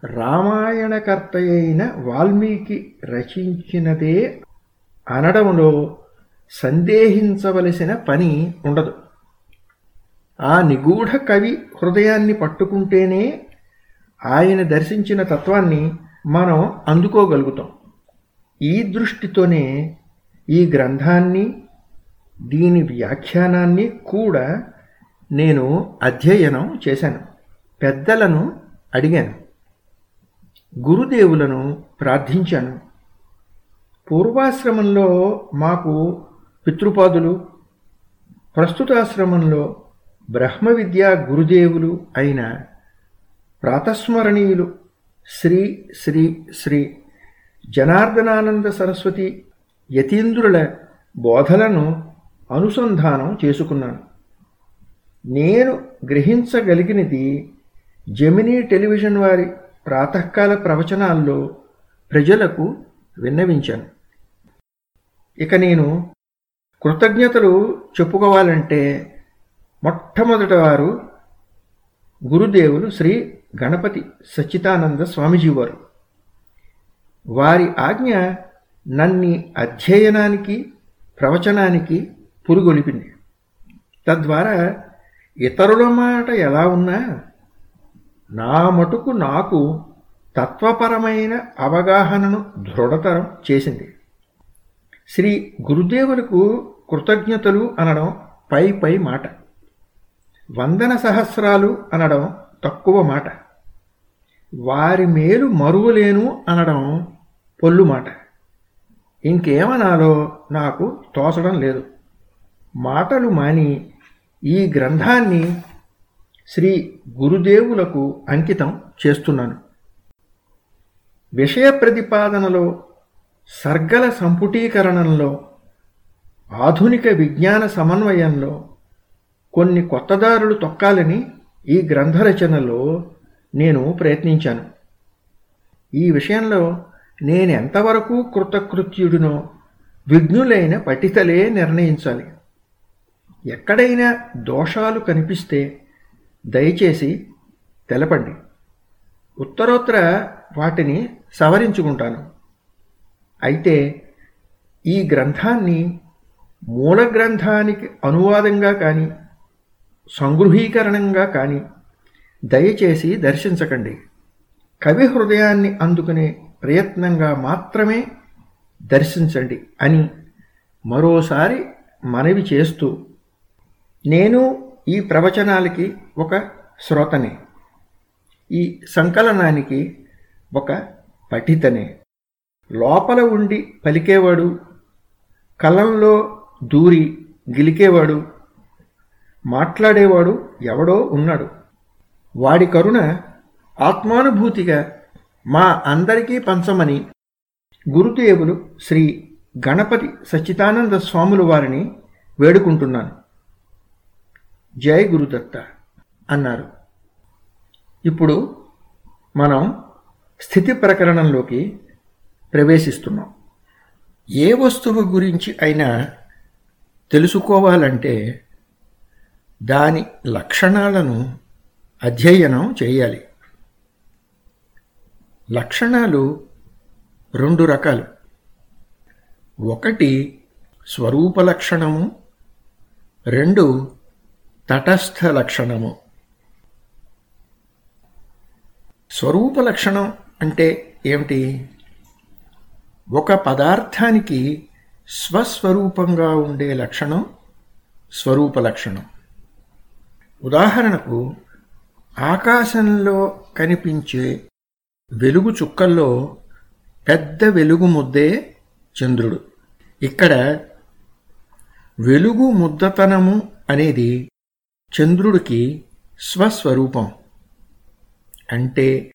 B: రామాయణకర్త అయిన వాల్మీకి రచించినదే అనడంలో సందేహించవలసిన పని ఉండదు. ఆ నిగూఢ కవి హృదయాన్ని పట్టుకుంటేనే ఆయన దర్శించిన తత్వాన్ని మనం అందుకోగలుగుతాం. ఈ దృష్టితోనే ఈ గ్రంథాన్ని దీని వ్యాఖ్యానాన్ని కూడా నేను అధ్యయనం చేశాను. పెద్దలను అడిగాను. గురుదేవులను ప్రార్థించాను. పూర్వాశ్రమంలో మాకు పితృపాదులు ప్రస్తుతాశ్రమంలో బ్రహ్మ విద్యా గురుదేవులు అయిన ప్రాతస్మరణీయులు శ్రీ శ్రీ శ్రీ జనార్దనానంద సరస్వతి యతీంద్రుల బోధలను అనుసంధానం చేసుకున్నాను. నేను గ్రహించగలిగినది జెమినీ టెలివిజన్ వారి ప్రాతకాల ప్రవచనాల్లో ప్రజలకు విన్నవించాను. ఇక నేను కృతజ్ఞతలు చెప్పుకోవాలంటే మొట్టమొదటి వారు గురుదేవులు శ్రీ గణపతి సచ్చిదానంద స్వామిజీ వారు. వారి ఆజ్ఞ నన్ని అధ్యయనానికి ప్రవచనానికి పురుగొలిపింది. తద్వారా ఇతరుల మాట ఎలా ఉన్నా నా మటుకు నాకు తత్వపరమైన అవగాహనను దృఢతరం చేసింది. శ్రీ గురుదేవులకు కృతజ్ఞతలు అనడం పై పై మాట. వందన సహస్రాలు అనడం తక్కువ మాట. వారి మేలు మరువలేను అనడం పొల్లు మాట. ఇంకేమనాలో నాకు తోచడం లేదు. మాటలు మాని ఈ గ్రంథాన్ని శ్రీ గురుదేవులకు అంకితం చేస్తున్నాను. విషయ ప్రతిపాదనలో సర్గల సంపుటీకరణంలో ఆధునిక విజ్ఞాన సమన్వయంలో కొన్ని కొత్తదారులు తొక్కాలని ఈ గ్రంథ రచనలో నేను ప్రయత్నించాను. ఈ విషయంలో నేను ఎంతవరకు కృతకృత్యుడినో విఘ్నులైన పఠితలే నిర్ణయించాలి. ఎక్కడైనా దోషాలు కనిపిస్తే దయచేసి తెలపండి. ఉత్తరోత్తర వాటిని సవరించుకుంటాను. అయితే ఈ గ్రంథాన్ని మూల గ్రంథానికి అనువాదంగా కానీ సంగృహీకరణంగా కానీ దయచేసి దర్శించకండి. కవి హృదయాన్ని అందుకునే ప్రయత్నంగా మాత్రమే దర్శించండి అని మరోసారి మనవి చేస్తూ నేను ఈ ప్రవచనాలకి ఒక శ్రోతనే. ఈ సంకలనానికి ఒక పఠితనే. లోపల ఉండి పలికేవాడు కలంలో దూరి గిలికేవాడు మాట్లాడేవాడు ఎవడో ఉన్నాడు. వాడి కరుణ ఆత్మానుభూతిగా మా అందరికీ పంచమని గురుదేవులు శ్రీ గణపతి సచ్చిదానంద స్వాములు వారిని వేడుకుంటున్నాను. జై గురుదత్త అన్నారు. ఇప్పుడు మనం స్థితి ప్రకరణంలోకి ప్రవేశిస్తున్నాం. ఏ వస్తువు గురించి అయినా తెలుసుకోవాలంటే దాని లక్షణాలను అధ్యయనం చేయాలి. లక్షణాలు రెండు రకాలు. ఒకటి స్వరూప లక్షణము రెండు తటస్థ లక్షణము స్వరూప లక్షణం అంటే ఏమిటి? ఒక పదార్థానికి స్వస్వరూపంగా ఉండే లక్షణం స్వరూప లక్షణం. ఉదాహరణకు ఆకాశంలో కనిపించే వెలుగు చుక్కల్లో పెద్ద వెలుగు ముద్దే చంద్రుడు. ఇక్కడ వెలుగు ముద్దతనము అనేది చంద్రుడికి స్వస్వరూపం. అంటే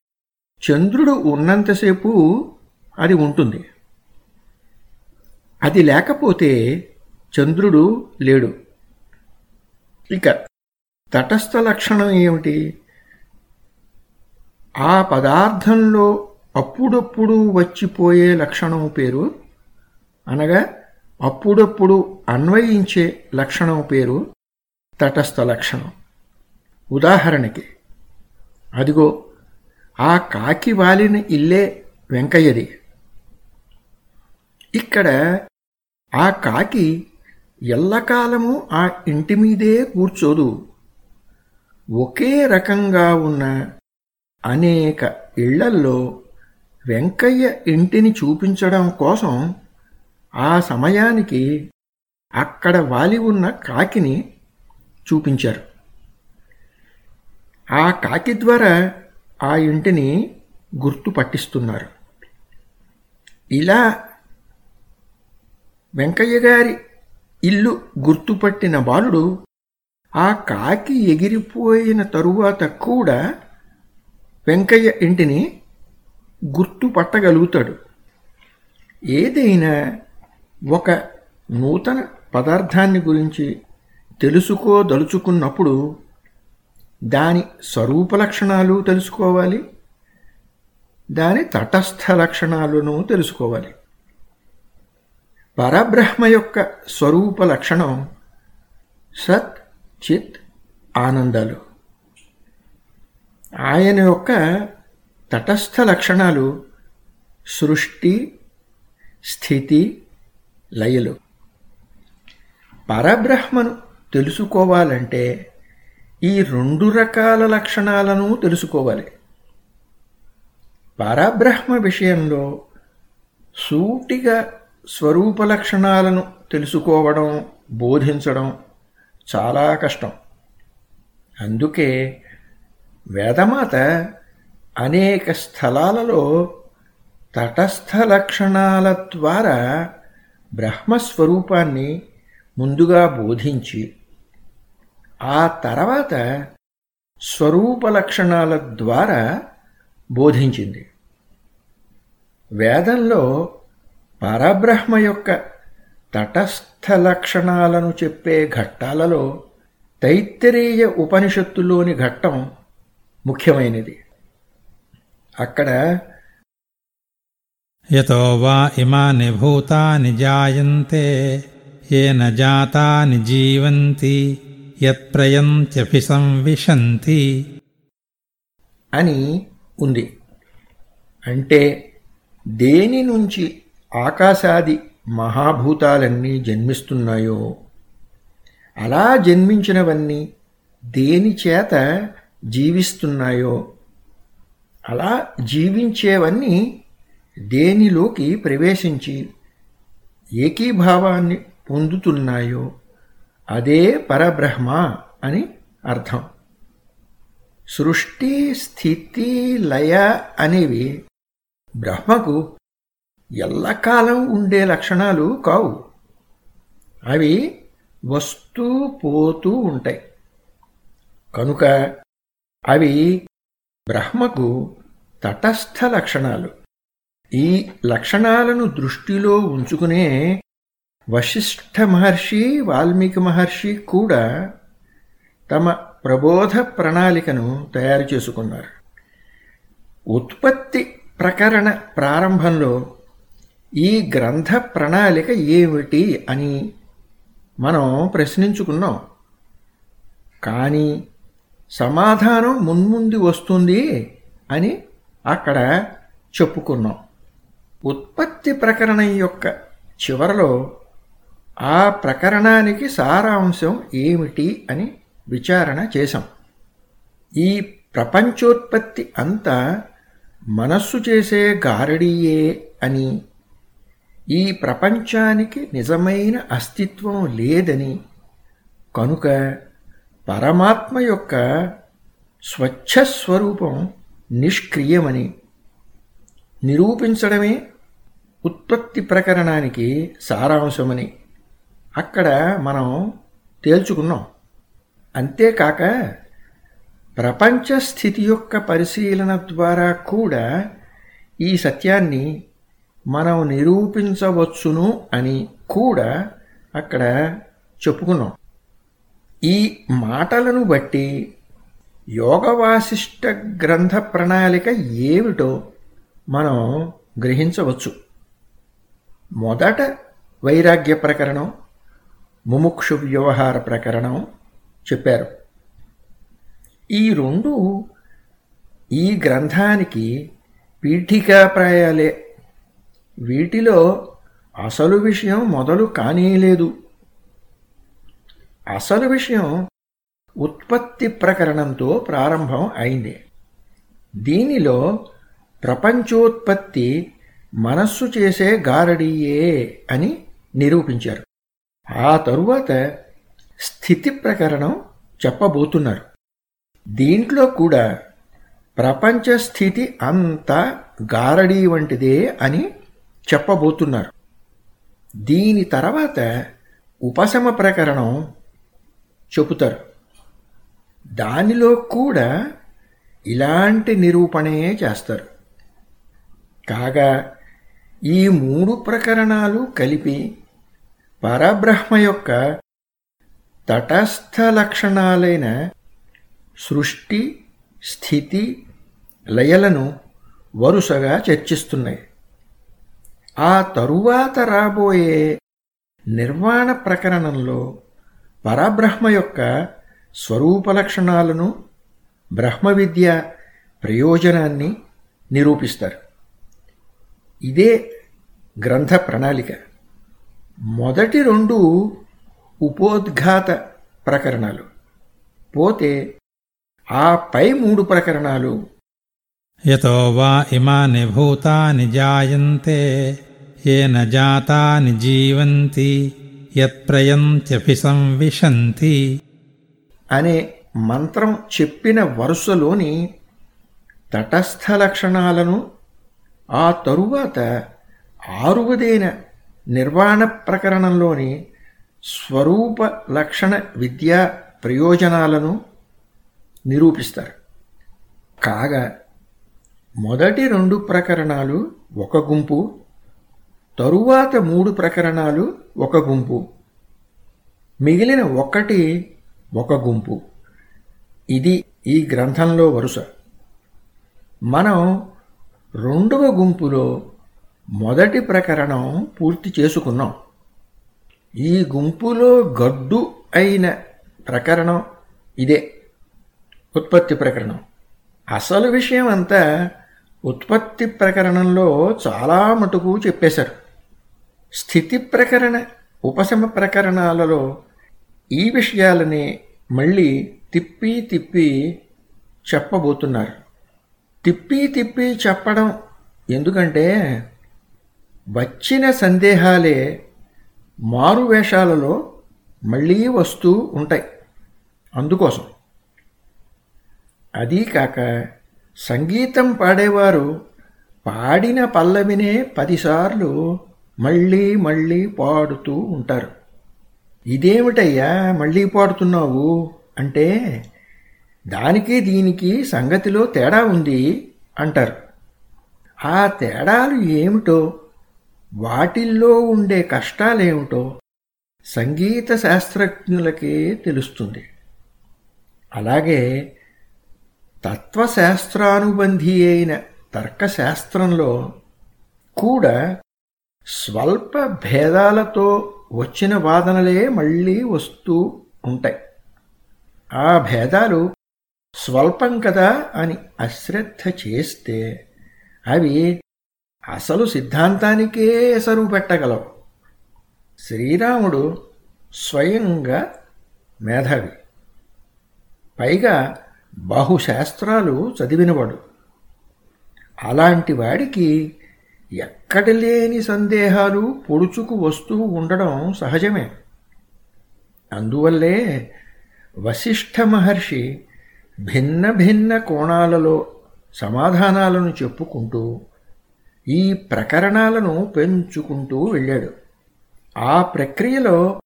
B: చంద్రుడు ఉన్నంతసేపు అది ఉంటుంది. అది లేకపోతే చంద్రుడు లేడు. ఇక తటస్థ లక్షణం ఏమిటి? ఆ పదార్థంలో అప్పుడప్పుడు వచ్చిపోయే లక్షణం పేరు అనగా అప్పుడప్పుడు అన్వయించే లక్షణం పేరు తటస్థ లక్షణం. ఉదాహరణకి అదిగో ఆ కాకి వాలిన ఇల్లే వెంకయ్యది. ఇక్కడ ఆ కాకి ఎల్లకాలము ఆ ఇంటి మీదే కూర్చోదు. ఒకే రకంగా ఉన్న అనేక ఇళ్ళల్లో వెంకయ్య ఇంటిని చూపించడం కోసం ఆ సమయానికి అక్కడ వాలి ఉన్న కాకిని చూపించారు. ఆ కాకి ద్వారా ఆ ఇంటిని గుర్తు పట్టిస్తున్నారు. ఇలా వెంకయ్య గారి ఇల్లు గుర్తుపట్టిన బాలుడు ఆ కాకి ఎగిరిపోయిన తరువాత కూడా వెంకయ్య ఇంటిని గుర్తుపట్టగలుగుతాడు ఏదైనా ఒక నూతన పదార్థాన్ని గురించి తెలుసుకోదలుచుకున్నప్పుడు దాని స్వరూప లక్షణాలు తెలుసుకోవాలి. దాని తటస్థ లక్షణాలను తెలుసుకోవాలి. పరబ్రహ్మ యొక్క స్వరూప లక్షణం సత్ చిత్ ఆనందాలు. ఆయన యొక్క తటస్థ లక్షణాలు సృష్టి స్థితి లయలు. పరబ్రహ్మను తెలుసుకోవాలంటే ఈ రెండు రకాల లక్షణాలను తెలుసుకోవాలి. పరబ్రహ్మ విషయంలో సూటిగా స్వరూప లక్షణాలను తెలుసుకోవడం బోధించడం చాలా కష్టం. అందుకే వేదమాత అనేక స్థలాలలో తటస్థ లక్షణాల ద్వారా బ్రహ్మస్వరూపాన్ని ముందుగా బోధించి ఆ తర్వాత స్వరూప లక్షణాల ద్వారా బోధించింది. వేదంలో పరబ్రహ్మ యొక్క తటస్థ లక్షణాలను చెప్పే ఘట్టాలలో తైత్తరీయ ఉపనిషత్తులోని ఘట్టం ముఖ్యమైనది. అక్కడ
C: యతో వా ఇమాని భూతాని జాయంతే ఏ జాతాని జీవంతి యత్ప్రయంత్యభిసంవిశంతి.
B: అని ఉంది. అంటే దేని నుంచి ఆకాశాది మహాభూతాలన్నీ జన్మిస్తున్నాయో అలా జన్మించినవన్నీ దేని చేత జీవిస్తున్నాయో అలా జీవించేవన్నీ దేనిలోకి ప్రవేశించి ఏకీభావాన్ని పొందుతున్నాయో అదే పరబ్రహ్మ అని అర్థం. సృష్టి స్థితి లయ అనేవి బ్రహ్మకు ఎల్లకాలం ఉండే లక్షణాలు కావు. అవి వస్తూ పోతూ ఉంటాయి. కనుక అవి బ్రహ్మకు తటస్థ లక్షణాలు. ఈ లక్షణాలను దృష్టిలో ఉంచుకునే వశిష్ఠ మహర్షి వాల్మీకి మహర్షి కూడా తమ ప్రబోధ ప్రణాళికను తయారు చేసుకున్నారు. ఉత్పత్తి ప్రకరణ ప్రారంభంలో ఈ గ్రంథ ప్రణాళిక ఏమిటి అని మనం ప్రశ్నించుకున్నాం. కానీ సమాధానం మున్ముందు వస్తుంది అని అక్కడ చెప్పుకున్నాం. ఉత్పత్తి ప్రకరణం యొక్క చివరలో ఆ ప్రకరణానికి సారాంశం ఏమిటి అని విచారణ చేశాం. ఈ ప్రపంచోత్పత్తి అంతా మనస్సు చేసే గారడీయే అని ఈ ప్రపంచానికి నిజమైన అస్తిత్వం లేదని కనుక పరమాత్మ యొక్క స్వచ్ఛ స్వరూపం నిష్క్రియమని నిరూపించడమే ఉత్పత్తి ప్రకరణానికి సారాంశమని. అక్కడ మనం తేల్చుకున్నాం. అంతేకాక ప్రపంచ స్థితి యొక్క పరిశీలన ద్వారా కూడా ఈ సత్యాన్ని మనం నిరూపించవచ్చును అని కూడా అక్కడ చెప్పుకున్నాం. ఈ మాటలను బట్టి యోగవాసిష్ట గ్రంథ ప్రణాళిక ఏమిటో మనం గ్రహించవచ్చు. మొదట వైరాగ్య ప్రకరణం ముముక్షు వ్యవహార ప్రకరణం చెప్పారు. ఈ రెండు ఈ గ్రంథానికి పీఠికాప్రాయాలే. వీటిలో అసలు విషయం మొదలు కానేలేదు. అసలు విషయం ఉత్పత్తి ప్రకరణంతో ప్రారంభం అయింది. దీనిలో ప్రపంచోత్పత్తి మనస్సు చేసే గారడీయే అని నిరూపించారు. ఆ తరువాత స్థితి ప్రకరణం చెప్పబోతున్నారు. దీంట్లో కూడా ప్రపంచ స్థితి అంతా గారడీ వంటిదే అని చెప్పబోతున్నారు. దీని తర్వాత ఉపశమ ప్రకరణం చెబుతారు. దానిలో కూడా ఇలాంటి నిరూపణే చేస్తారు. కాగా ఈ మూడు ప్రకరణాలు కలిపి పరబ్రహ్మ యొక్క తటస్థ లక్షణాలైన సృష్టి స్థితి లయలను వరుసగా చర్చిస్తున్నాయి. ఆ తరువాత రాబోయే నిర్వాణ ప్రకరణంలో పరబ్రహ్మ యొక్క స్వరూప లక్షణాలను బ్రహ్మ విద్య ప్రయోజనాన్ని నిరూపిస్తారు. ఇదే గ్రంథ ప్రణాళిక. మొదటి రెండు ఉపోద్ఘాత ప్రకరణాలు. పోతే ఆ పై మూడు ప్రకరణాలు.
C: యతో వా ఇమాని భూతాని జాయంతే ఏన జాతాని జీవంతి యత్ప్రయంత్యభిసంవిశంతి
B: అనే మంత్రం చెప్పిన వరుసలోని తటస్థ లక్షణాలను ఆ తరువాత ఆరువదైన నిర్వాణ ప్రకరణంలోని స్వరూప లక్షణ విద్యా ప్రయోజనాలను నిరూపిస్తారు. కాగా మొదటి రెండు ప్రకరణాలు ఒక గుంపు తరువాత మూడు ప్రకరణాలు ఒక గుంపు మిగిలిన ఒకటి ఒక గుంపు. ఇది ఈ గ్రంథంలో వరుస. మనం రెండవ గుంపులో మొదటి ప్రకరణం పూర్తి చేసుకున్నాం. ఈ గుంపులో గడ్డు అయిన ప్రకరణం ఇదే ఉత్పత్తి ప్రకరణం. అసలు విషయం అంతా ఉత్పత్తి ప్రకరణంలో చాలా మటుకు చెప్పేశారు. స్థితి ప్రకరణ ఉపశమ ప్రకరణాలలో ఈ విషయాలని మళ్ళీ తిప్పి తిప్పి చెప్పబోతున్నారు. తిప్పి తిప్పి చెప్పడం ఎందుకంటే వచ్చిన సందేహాలే మారు వేషాలలో మళ్ళీ వస్తూ ఉంటాయి. అందుకోసం. అదీ కాక సంగీతం పాడేవారు పాడిన పల్లవినే పదిసార్లు మళ్ళీ మళ్ళీ పాడుతూ ఉంటారు. ఇదేమిటయ్యా మళ్ళీ పాడుతున్నావు? అంటే దానికి దీనికి సంగతిలో తేడా ఉంది అంటారు. ఆ తేడాలు ఏమిటో వాటిల్లో ఉండే కష్టాలేమిటో సంగీత శాస్త్రజ్ఞులకే తెలుస్తుంది. అలాగే తత్వశాస్త్రానుబంధి అయిన తర్కశాస్త్రంలో కూడా స్వల్ప భేదాలతో వచ్చిన వాదనలే మళ్ళీ వస్తూ ఉంటాయి. ఆ భేదాలు స్వల్పం కదా అని అశ్రద్ధ చేస్తే అవి అసలు సిద్ధాంతానికే ఎసరు పెట్టగలవు. శ్రీరాముడు స్వయంగా మేధావి. పైగా బహుశాస్త్రాలు చదివినవాడు. అలాంటి వాడికి ఎక్కడ లేని సందేహాలు పొడుచుకు వస్తూ ఉండడం సహజమే. అందువల్లే వశిష్ఠ మహర్షి భిన్న భిన్న కోణాలలో సమాధానాలను చెప్పుకుంటూ ఈ ప్రకరణాలను పెంచుకుంటూ వెళ్ళాడు. ఆ ప్రక్రియలో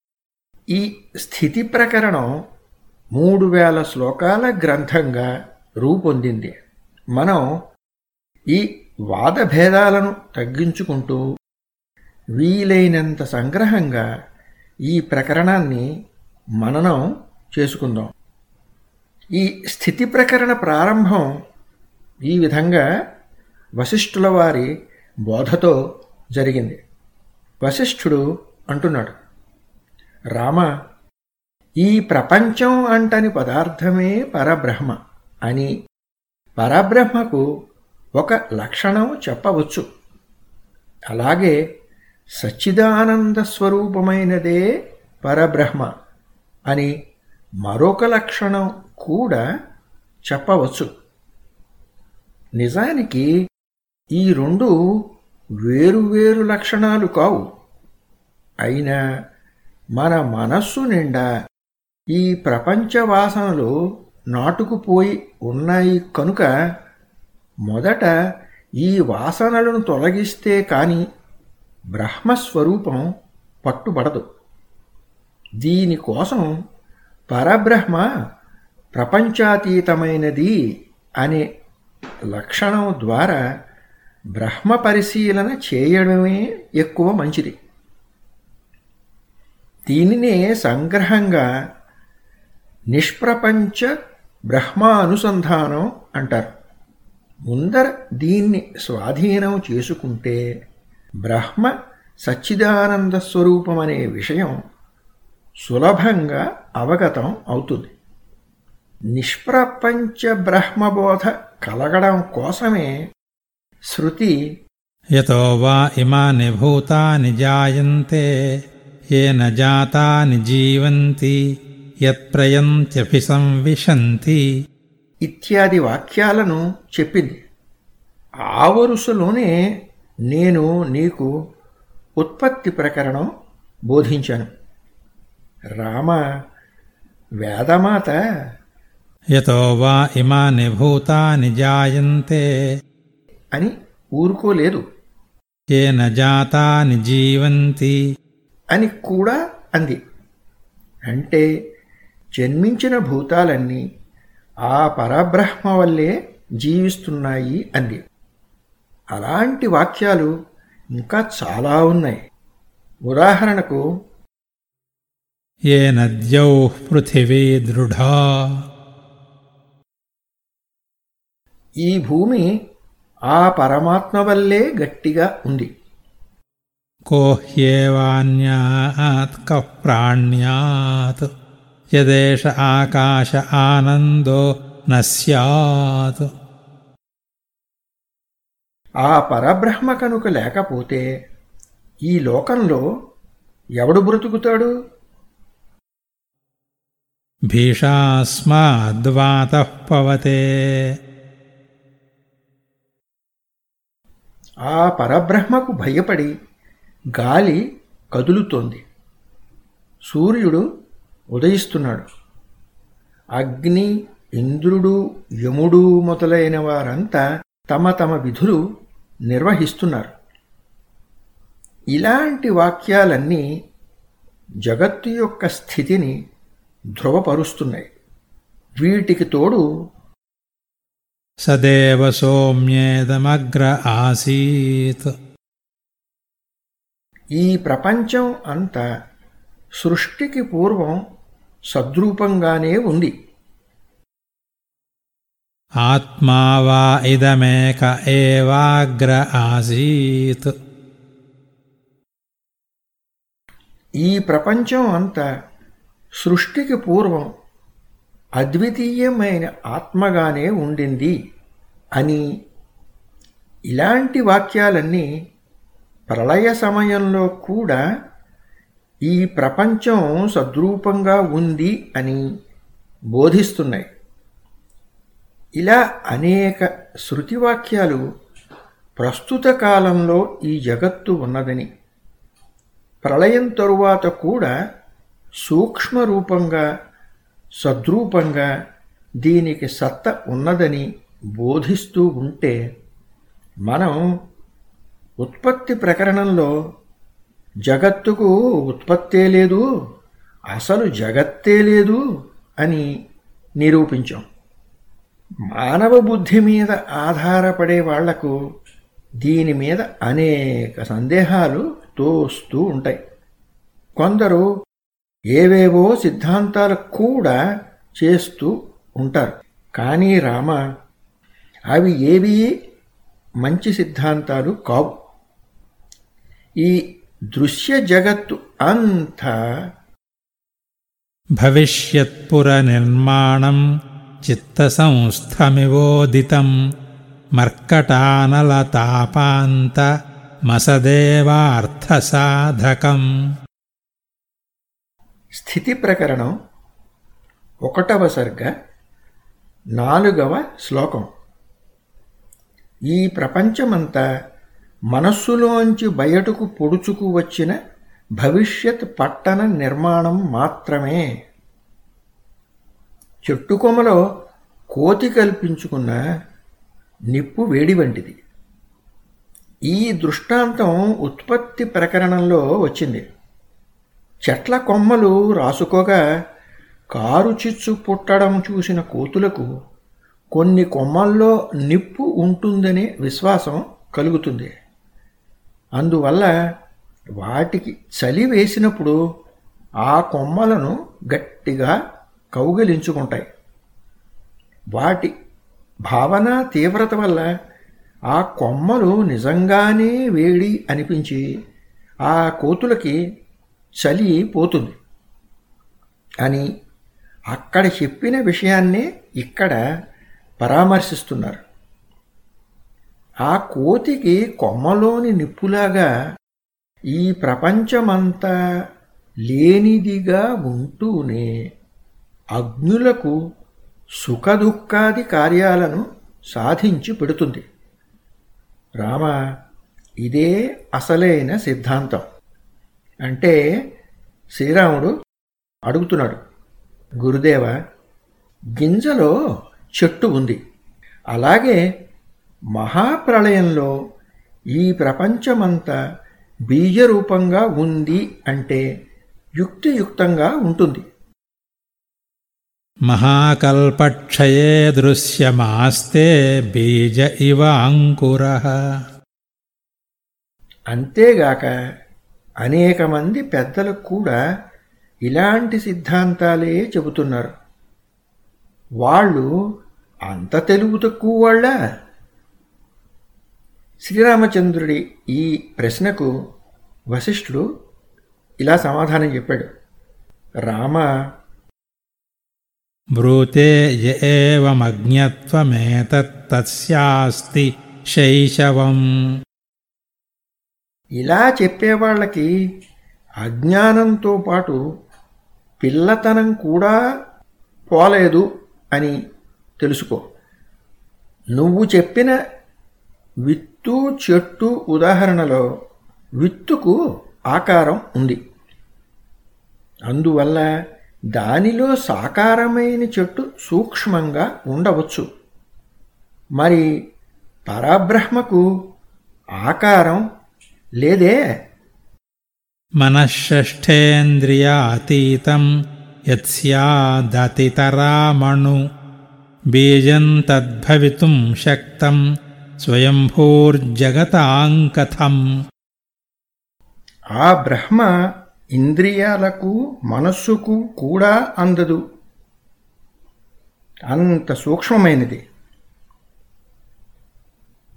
B: ఈ స్థితి ప్రకరణం మూడు వేల శ్లోకాల గ్రంథంగా రూపొందింది. మనం ఈ వాదభేదాలను తగ్గించుకుంటూ వీలైనంత సంగ్రహంగా ఈ ప్రకరణాన్ని మననం చేసుకుందాం. ఈ స్థితి ప్రకరణ ప్రారంభం ఈ విధంగా వశిష్ఠుల వారి బోధతో జరిగింది. వశిష్ఠుడు అంటున్నాడు రామ ఈ ప్రపంచం అంటని పదార్థమే పరబ్రహ్మ అని పరబ్రహ్మకు ఒక లక్షణం చెప్పవచ్చు. అలాగే సచ్చిదానంద స్వరూపమైనదే పరబ్రహ్మ అని మరొక లక్షణం కూడా చెప్పవచ్చు. నిజానికి ఈ రెండు వేరువేరు లక్షణాలు కావు. అయినా మన మనస్సు నిండా ఈ ప్రపంచ వాసనలు నాటుకుపోయి ఉన్నాయి కనుక మొదట ఈ వాసనలను తొలగిస్తే కాని బ్రహ్మస్వరూపం పట్టుబడదు. దీనికోసం పరబ్రహ్మ ప్రపంచాతీతమైనది అనే లక్షణం ద్వారా బ్రహ్మ పరిశీలన చేయడమే ఎక్కువ మంచిది. దీనినే సంగ్రహంగా నిష్ప్రపంచ బ్రహ్మానుసంధానం అంటారు. ముందర దీన్ని స్వాధీనం చేసుకుంటే బ్రహ్మ సచ్చిదానంద స్వరూపమనే విషయం సులభంగా అవగతం అవుతుంది. నిష్ప్రపంచ బ్రహ్మబోధ కలగడం కోసమే శృతి.
C: యతో వా ఇమాని భూతాని జాయంతే ఏన జాతాని జీవంతి యత్ప్రయంత్యభిసంవిశంతి
B: ఇత్యాది వాక్యాలను చెప్పింది. ఆ వరుసలోనే నేను నీకు ఉత్పత్తి ప్రకరణం బోధించాను. రామ వేదమాత.
C: యతో వా ఇమాని భూతాని జాయంతే
B: అని ఊరుకోలేదు.
C: జాతాని జీవంతి.
B: అని కూడా అంది. అంటే జన్మించిన భూతాలన్నీ ఆ పరబ్రహ్మ వల్లే జీవిస్తున్నాయి అంది. అలాంటి వాక్యాలు ఇంకా చాలా ఉన్నాయి. ఉదాహరణకు
C: ఏ నద్యౌ పృథివీ దృఢా.
B: ఈ భూమి ఆ పరమాత్మ వల్లే గట్టిగా ఉంది.
C: కోహ్యేవాన్యాత్ ప్రాణ్యాత్ యదేష ఆకాశ ఆనందో నస్యాత్
B: ఆ పరబ్రహ్మ కనుక లేకపోతే ఈ లోకంలో ఎవడు బ్రతుకుతాడు?
C: భీషాస్మాద్వాత పవతే.
B: ఆ పరబ్రహ్మకు భయపడి గాలి కదులుతోంది. సూర్యుడు ఉదయిస్తున్నాడు. అగ్ని ఇంద్రుడు యముడు మొదలైన వారంతా తమ తమ విధులు నిర్వహిస్తున్నారు. ఇలాంటి వాక్యాలన్నీ జగత్తు యొక్క స్థితిని ధృవపరుస్తున్నాయి. వీటికి తోడు
C: सदेव सौम्येदमग्र आसीत्
B: ఈ ప్రపంచం అంతా సృష్టికి పూర్వం సద్రూపంగానే ఉంది
C: आत्मा वा इदमेक एवाग्र आसीत्
B: ఈ ప్రపంచం అంతా సృష్టికి పూర్వం అద్వితీయమైన ఆత్మగానే ఉండింది అని ఇలాంటి వాక్యాలన్నీ ప్రళయ సమయంలో కూడా ఈ ప్రపంచం సద్రూపంగా ఉంది అని బోధిస్తున్నాయి. ఇలా అనేక శృతివాక్యాలు ప్రస్తుత కాలంలో ఈ జగత్తు ఉన్నదని ప్రళయం తరువాత కూడా సూక్ష్మ రూపంగా సద్రూపంగా దీనికి సత్త ఉన్నదని బోధిస్తూ ఉంటే మనం ఉత్పత్తి ప్రకరణంలో జగత్తుకు ఉత్పత్తే లేదు అసలు జగత్తే లేదు అని నిరూపించాం. మానవ బుద్ధి మీద ఆధారపడే వాళ్ళకు దీని మీద అనేక సందేహాలు తోస్తూ ఉంటాయి. కొందరు ఏవేవో సిద్ధాంతాలు కూడా చేస్తూ ఉంటారు. కానీ రామ అవి ఏవి మంచి సిద్ధాంతాలు కావు. ఈ దృశ్య జగత్తు అంత
C: భవిష్యత్పుర నిర్మాణం చిత్తసంస్థమివోదితం. మర్కటానలతాపాంత మసదేవార్థసాధకం.
B: స్థితి ప్రకరణం ఒకటవ సర్గ నాలుగవ శ్లోకం. ఈ ప్రపంచమంతా మనస్సులోంచి బయటకు పొడుచుకు వచ్చిన భవిష్యత్ పట్టణ నిర్మాణం మాత్రమే. చెట్టుకొమలో కోతి కల్పించుకున్న నిప్పు వేడి వంటిది. ఈ దృష్టాంతం ఉత్పత్తి ప్రకరణంలో వచ్చింది. చెట్ల కొమ్మలు రాసుకోగా కారు చిచ్చు పుట్టడం చూసిన కోతులకు కొన్ని కొమ్మల్లో నిప్పు ఉంటుందనే విశ్వాసం కలుగుతుంది. అందువల్ల వాటికి చలి వేసినప్పుడు ఆ కొమ్మలను గట్టిగా కౌగలించుకుంటాయి. వాటి భావన తీవ్రత వల్ల ఆ కొమ్మలు నిజంగానే వేడి అనిపించి ఆ కోతులకి చలి పోతుంది. అని అక్కడ చెప్పిన విషయాన్నే ఇక్కడ పరామర్శిస్తున్నారు. ఆ కోతికి కొమ్మలోని నిప్పులాగా ఈ ప్రపంచమంతా లేనిదిగా ఉంటూనే అగ్నులకు సుఖదుఖాది కార్యాలను సాధించి పెడుతుంది. రామ ఇదే అసలైన సిద్ధాంతం. అంటే శ్రీరాముడు అడుగుతున్నాడు గురుదేవ గింజలో చెట్టు ఉంది. అలాగే మహాప్రళయంలో ఈ ప్రపంచమంతా బీజరూపంగా ఉంది అంటే యుక్తియుక్తంగా ఉంటుంది.
C: మహాకల్పక్షయే దృశ్యమాస్తే బీజ ఇవ అంకుర
B: అంతేగాక అనేక మంది పెద్దలకు కూడా ఇలాంటి సిద్ధాంతాలే చెబుతున్నారు. వాళ్ళు అంత తెలుగు తక్కువ వాళ్ళ? శ్రీరామచంద్రుడి ఈ ప్రశ్నకు వశిష్ఠుడు ఇలా సమాధానం చెప్పాడు. రామ
C: బ్రూతే ఏమజ్ఞత్వమేతత్తస్యాస్తి శైశవం
B: ఇలా చెప్పేవాళ్ళకి అజ్ఞానంతో పాటు పిల్లతనం కూడా పోలేదు అని తెలుసుకో. నువ్వు చెప్పిన విత్తు చెట్టు ఉదాహరణలో విత్తుకు ఆకారం ఉంది. అందువల్ల దానిలో సాకారమైన చెట్టు సూక్ష్మంగా ఉండవచ్చు. మరి పరబ్రహ్మకు ఆకారం లేదే?
C: మనఃషష్ఠేంద్రియాతీతం యత్స్యాదతితరామణు. బీజం తద్భవితుం శక్తం స్వయంభూర్జగతాంకథం.
B: ఆ బ్రహ్మ ఇంద్రియాలకు మనస్సుకు కూడా అందదు. అంత సూక్ష్మమైనది.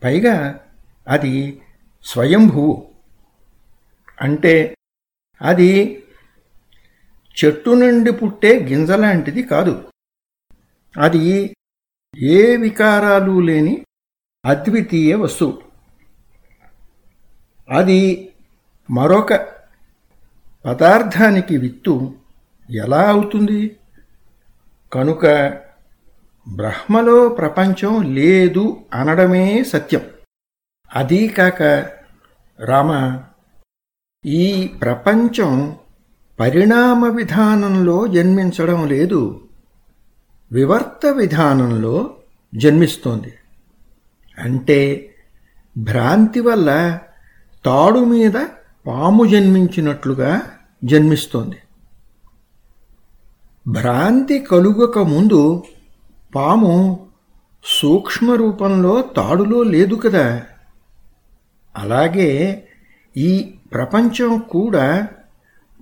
B: పైగా అది స్వయంభువు. అంటే అది చెట్టు నుండి పుట్టే గింజలాంటిది కాదు. అది ఏ వికారాలు లేని అద్వితీయ వస్తువు. అది మరొక పదార్థానికి విత్తు ఎలా అవుతుంది? కనుక బ్రహ్మలో ప్రపంచం లేదు అనడమే సత్యం. అదీ కాక రామ ఈ ప్రపంచం పరిణామ విధానంలో జన్మించడం లేదు. వివర్త విధానంలో జన్మిస్తోంది. అంటే భ్రాంతి వల్ల తాడు మీద పాము జన్మించినట్లుగా జన్మిస్తోంది. భ్రాంతి కలుగక ముందు పాము సూక్ష్మ రూపంలో తాడులో లేదు కదా. అలాగే ఈ ప్రపంచం కూడా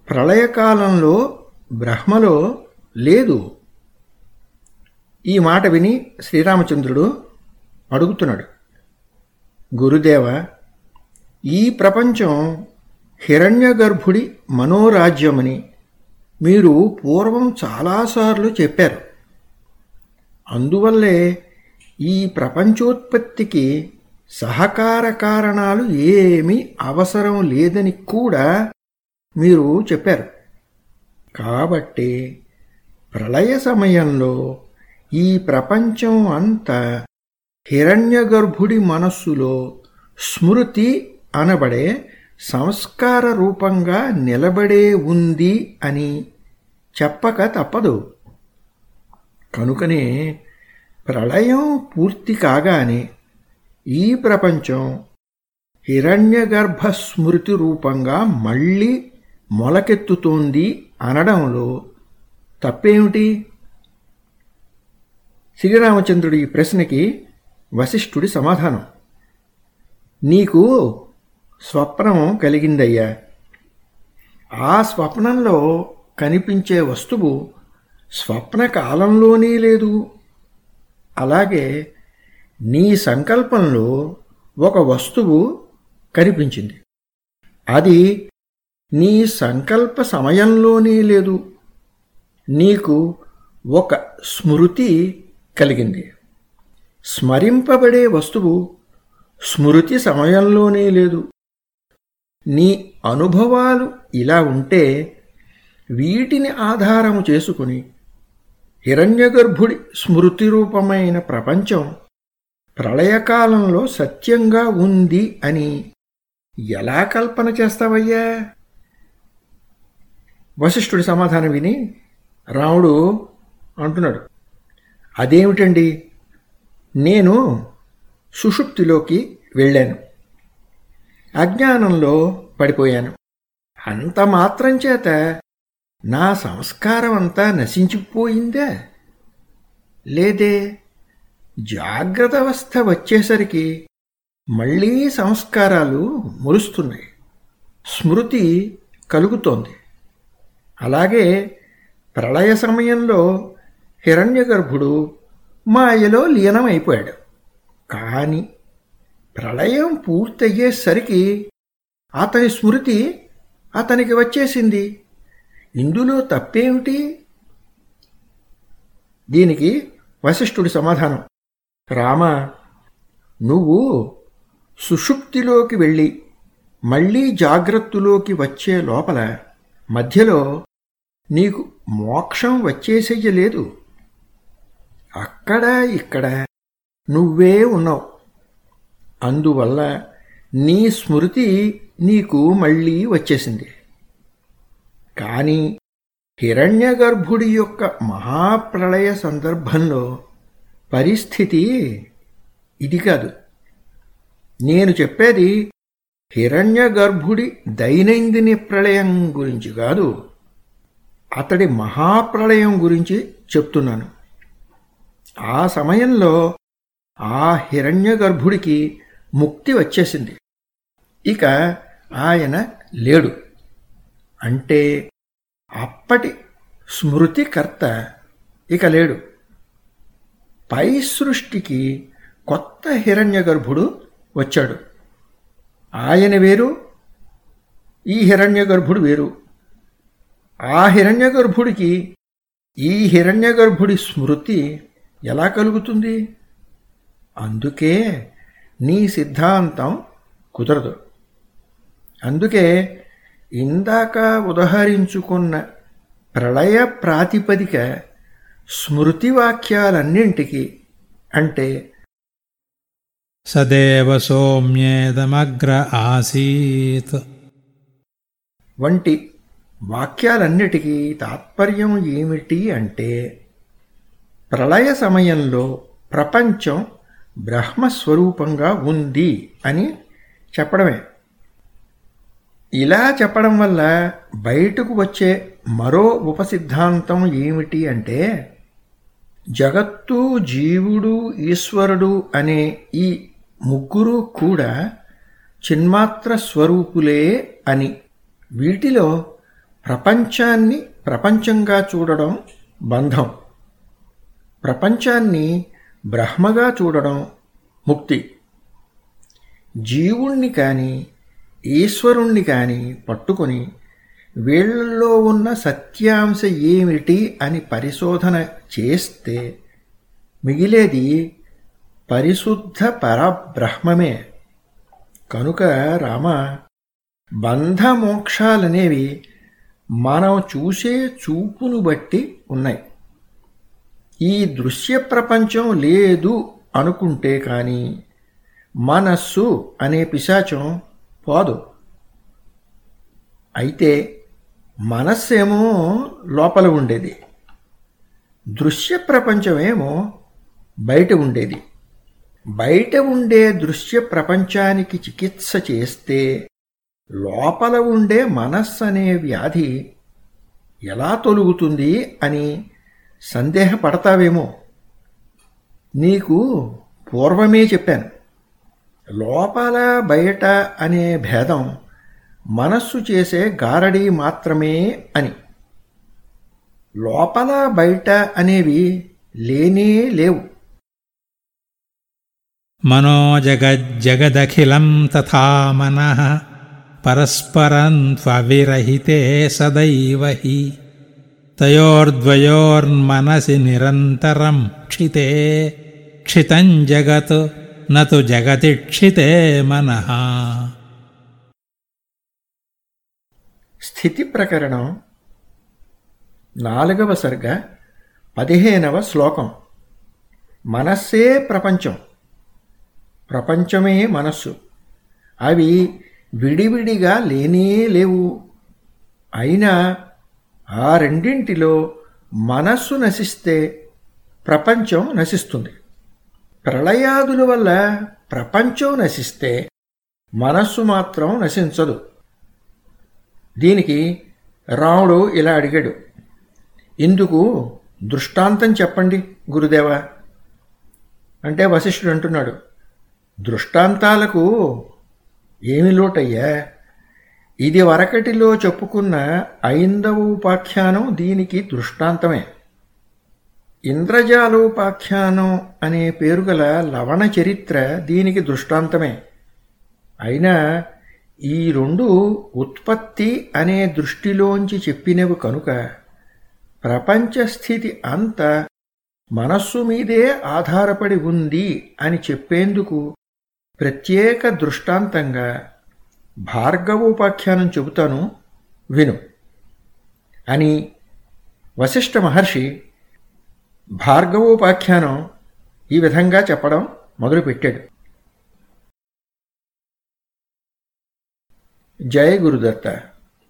B: ప్రళయకాలంలో బ్రహ్మలో లేదు. ఈ మాట విని శ్రీరామచంద్రుడు అడుగుతున్నాడు గురుదేవ ఈ ప్రపంచం హిరణ్యగర్భుడి మనోరాజ్యమని మీరు పూర్వం చాలాసార్లు చెప్పారు. అందువల్లే ఈ ప్రపంచోత్పత్తికి సహకార కారణాలు ఏమీ అవసరం లేదని కూడా మీరు చెప్పారు. కాబట్టి ప్రళయ సమయంలో ఈ ప్రపంచం అంతా హిరణ్యగర్భుడి మనస్సులో స్మృతి అనబడే సంస్కార రూపంగా నిలబడే ఉంది అని చెప్పక తప్పదు. కనుకనే ప్రళయం పూర్తి కాగానే ఈ ప్రపంచం హిరణ్యగర్భ స్మృతి రూపంగా మళ్ళీ మొలకెత్తుతోంది అనడంలో తప్పేమిటి? శ్రీరామచంద్రుడి ఈ ప్రశ్నకి వశిష్ఠుడి సమాధానం. నీకు స్వప్నం కలిగిందయ్యా. ఆ స్వప్నంలో కనిపించే వస్తువు స్వప్న కాలంలోనే లేదు. అలాగే నీ సంకల్పంలో ఒక వస్తువు కనిపించింది. అది నీ సంకల్ప సమయంలోనే లేదు. నీకు ఒక స్మృతి కలిగింది. స్మరింపబడే వస్తువు స్మృతి సమయంలోనే లేదు. నీ అనుభవాలు ఇలా ఉంటే వీటిని ఆధారము చేసుకుని హిరణ్యగర్భుడి స్మృతి రూపమైన ప్రపంచం ప్రళయకాలంలో సత్యంగా ఉంది అని ఎలా కల్పన చేస్తావయ్యా? వశిష్ఠుడి సమాధానం విని రాముడు అంటున్నాడు అదేమిటండి? నేను సుషుప్తిలోకి వెళ్ళాను. అజ్ఞానంలో పడిపోయాను. అంత మాత్రం చేత నా సంస్కారం అంతా నశించిపోయిందా? లేదే? జాగ్రత్త అవస్థ వచ్చేసరికి మళ్ళీ సంస్కారాలు మురుస్తున్నాయి. స్మృతి కలుగుతోంది. అలాగే ప్రళయ సమయంలో హిరణ్యగర్భుడు మాయలో లీనమైపోయాడు. కానీ ప్రళయం పూర్తయ్యేసరికి అతని స్మృతి అతనికి వచ్చేసింది. ఇందులో తప్పేమిటి? దీనికి వశిష్ఠుడి సమాధానం. రామ నువ్వు సుషుప్తిలోకి వెళ్ళి మళ్ళీ జాగ్రత్తలోకి వచ్చే లోపల మధ్యలో నీకు మోక్షం వచ్చేసేయలేదు. అక్కడ ఇక్కడ నువ్వే ఉన్నావు. అందువల్ల నీ స్మృతి నీకు మళ్ళీ వచ్చేసింది. కానీ హిరణ్యగర్భుడి యొక్క మహాప్రళయ సందర్భంలో పరిస్థితి ఇది కాదు. నేను చెప్పేది హిరణ్య గర్భుడి దైనందిన ప్రళయం గురించి కాదు అతడి మహాప్రళయం గురించి చెప్తున్నాను. ఆ సమయంలో ఆ హిరణ్య గర్భుడికి ముక్తి వచ్చేసింది. ఇక ఆయన లేడు. అంటే అప్పటి స్మృతికర్త ఇక లేడు. పై సృష్టికి కొత్త హిరణ్య గర్భుడు వచ్చాడు. ఆయన వేరు ఈ హిరణ్య గర్భుడు వేరు. ఆ హిరణ్య గర్భుడికి ఈ హిరణ్య గర్భుడి స్మృతి ఎలా కలుగుతుంది? అందుకే నీ సిద్ధాంతం కుదరదు. అందుకే ఇందాక ఉదహరించుకున్న ప్రళయ ప్రాతిపదిక స్మృతి వాక్యాలన్నింటికి అంటే
C: సదేవ సోమ్యేదమగ్ర ఆసీత్.
B: వంటి వాక్యాలన్నిటికీ తాత్పర్యం ఏమిటి అంటే ప్రళయ సమయంలో ప్రపంచం బ్రహ్మస్వరూపంగా ఉంది అని చెప్పడమే. ఇలా చెప్పడం వల్ల బయటకు వచ్చే మరో ఉపసిద్ధాంతం ఏమిటి అంటే జగత్తు జీవుడు ఈశ్వరుడు అనే ఈ ముగ్గురు కూడా చిన్మాత్ర స్వరూపులే అని వీటిలో ప్రపంచాన్ని ప్రపంచంగా చూడడం బంధం. ప్రపంచాన్ని బ్రహ్మగా చూడడం ముక్తి. జీవుణ్ణి కానీ ఈశ్వరుణ్ణి కానీ పట్టుకొని వీళ్ళల్లో ఉన్న సత్యాంశ ఏమిటి అని పరిశోధన చేస్తే మిగిలేది పరిశుద్ధ పరబ్రహ్మమే. కనుక రామ బంధమోక్షాలనేవి మనం చూసే చూపును బట్టి ఉన్నాయి. ఈ దృశ్య ప్రపంచం లేదు అనుకుంటే కానీ మనస్సు అనే పిశాచం పోదు. అయితే మనస్సేమో లోపల ఉండేది. దృశ్య ప్రపంచమేమో బయట ఉండేది. బయట ఉండే దృశ్య ప్రపంచానికి చికిత్స చేస్తే లోపల ఉండే మనస్సు అనే వ్యాధి ఎలా తొలుగుతుంది అని సందేహపడతావేమో. నీకు పూర్వమే చెప్పాను. లోపల బయట అనే భేదం మనస్సు చేసే గారడీ మాత్రమే అని. లోపల బయట అనేవి లేనే లేవు.
C: మనోజగజ్జగదఖిలం తథా మన పరస్పరం త్వవిరహితే సదైవ హి. తయోర్ద్వయోర్మనసి నిరంతరం క్షితే క్షితం జగత్ నతు జగతి క్షితే మనః.
B: స్థితి ప్రకరణం నాలుగవ సర్గ పదిహేనవ శ్లోకం. మనస్సే ప్రపంచం. ప్రపంచమే మనస్సు. అవి విడివిడిగా లేనే లేవు. అయినా ఆ రెండింటిలో మనస్సు నశిస్తే ప్రపంచం నశిస్తుంది. ప్రళయాదుల వల్ల ప్రపంచం నశిస్తే మనస్సు మాత్రం నశించదు. దీనికి రాముడు ఇలా అడిగాడు ఇందుకు దృష్టాంతం చెప్పండి గురుదేవా? అంటే వశిష్ఠుడు అంటున్నాడు దృష్టాంతాలకు ఏమి లోటయ్యా? ఇది వరకటిలో చెప్పుకున్న ఐందవ ఉపాఖ్యానం దీనికి దృష్టాంతమే. ఇంద్రజాలోపాఖ్యానం అనే పేరుగల లవణ చరిత్ర దీనికి దృష్టాంతమే. అయినా ఈ రెండు ఉత్పత్తి అనే దృష్టిలోంచి చెప్పినవి కనుక ప్రపంచ స్థితి అంత మనస్సు మీదే ఆధారపడి ఉంది అని చెప్పేందుకు ప్రత్యేక దృష్టాంతంగా భార్గవోపాఖ్యానం చెబుతాను విను అని వశిష్ఠ మహర్షి భార్గవోపాఖ్యానం ఈ విధంగా చెప్పడం మొదలుపెట్టాడు. జయ గురుదత్త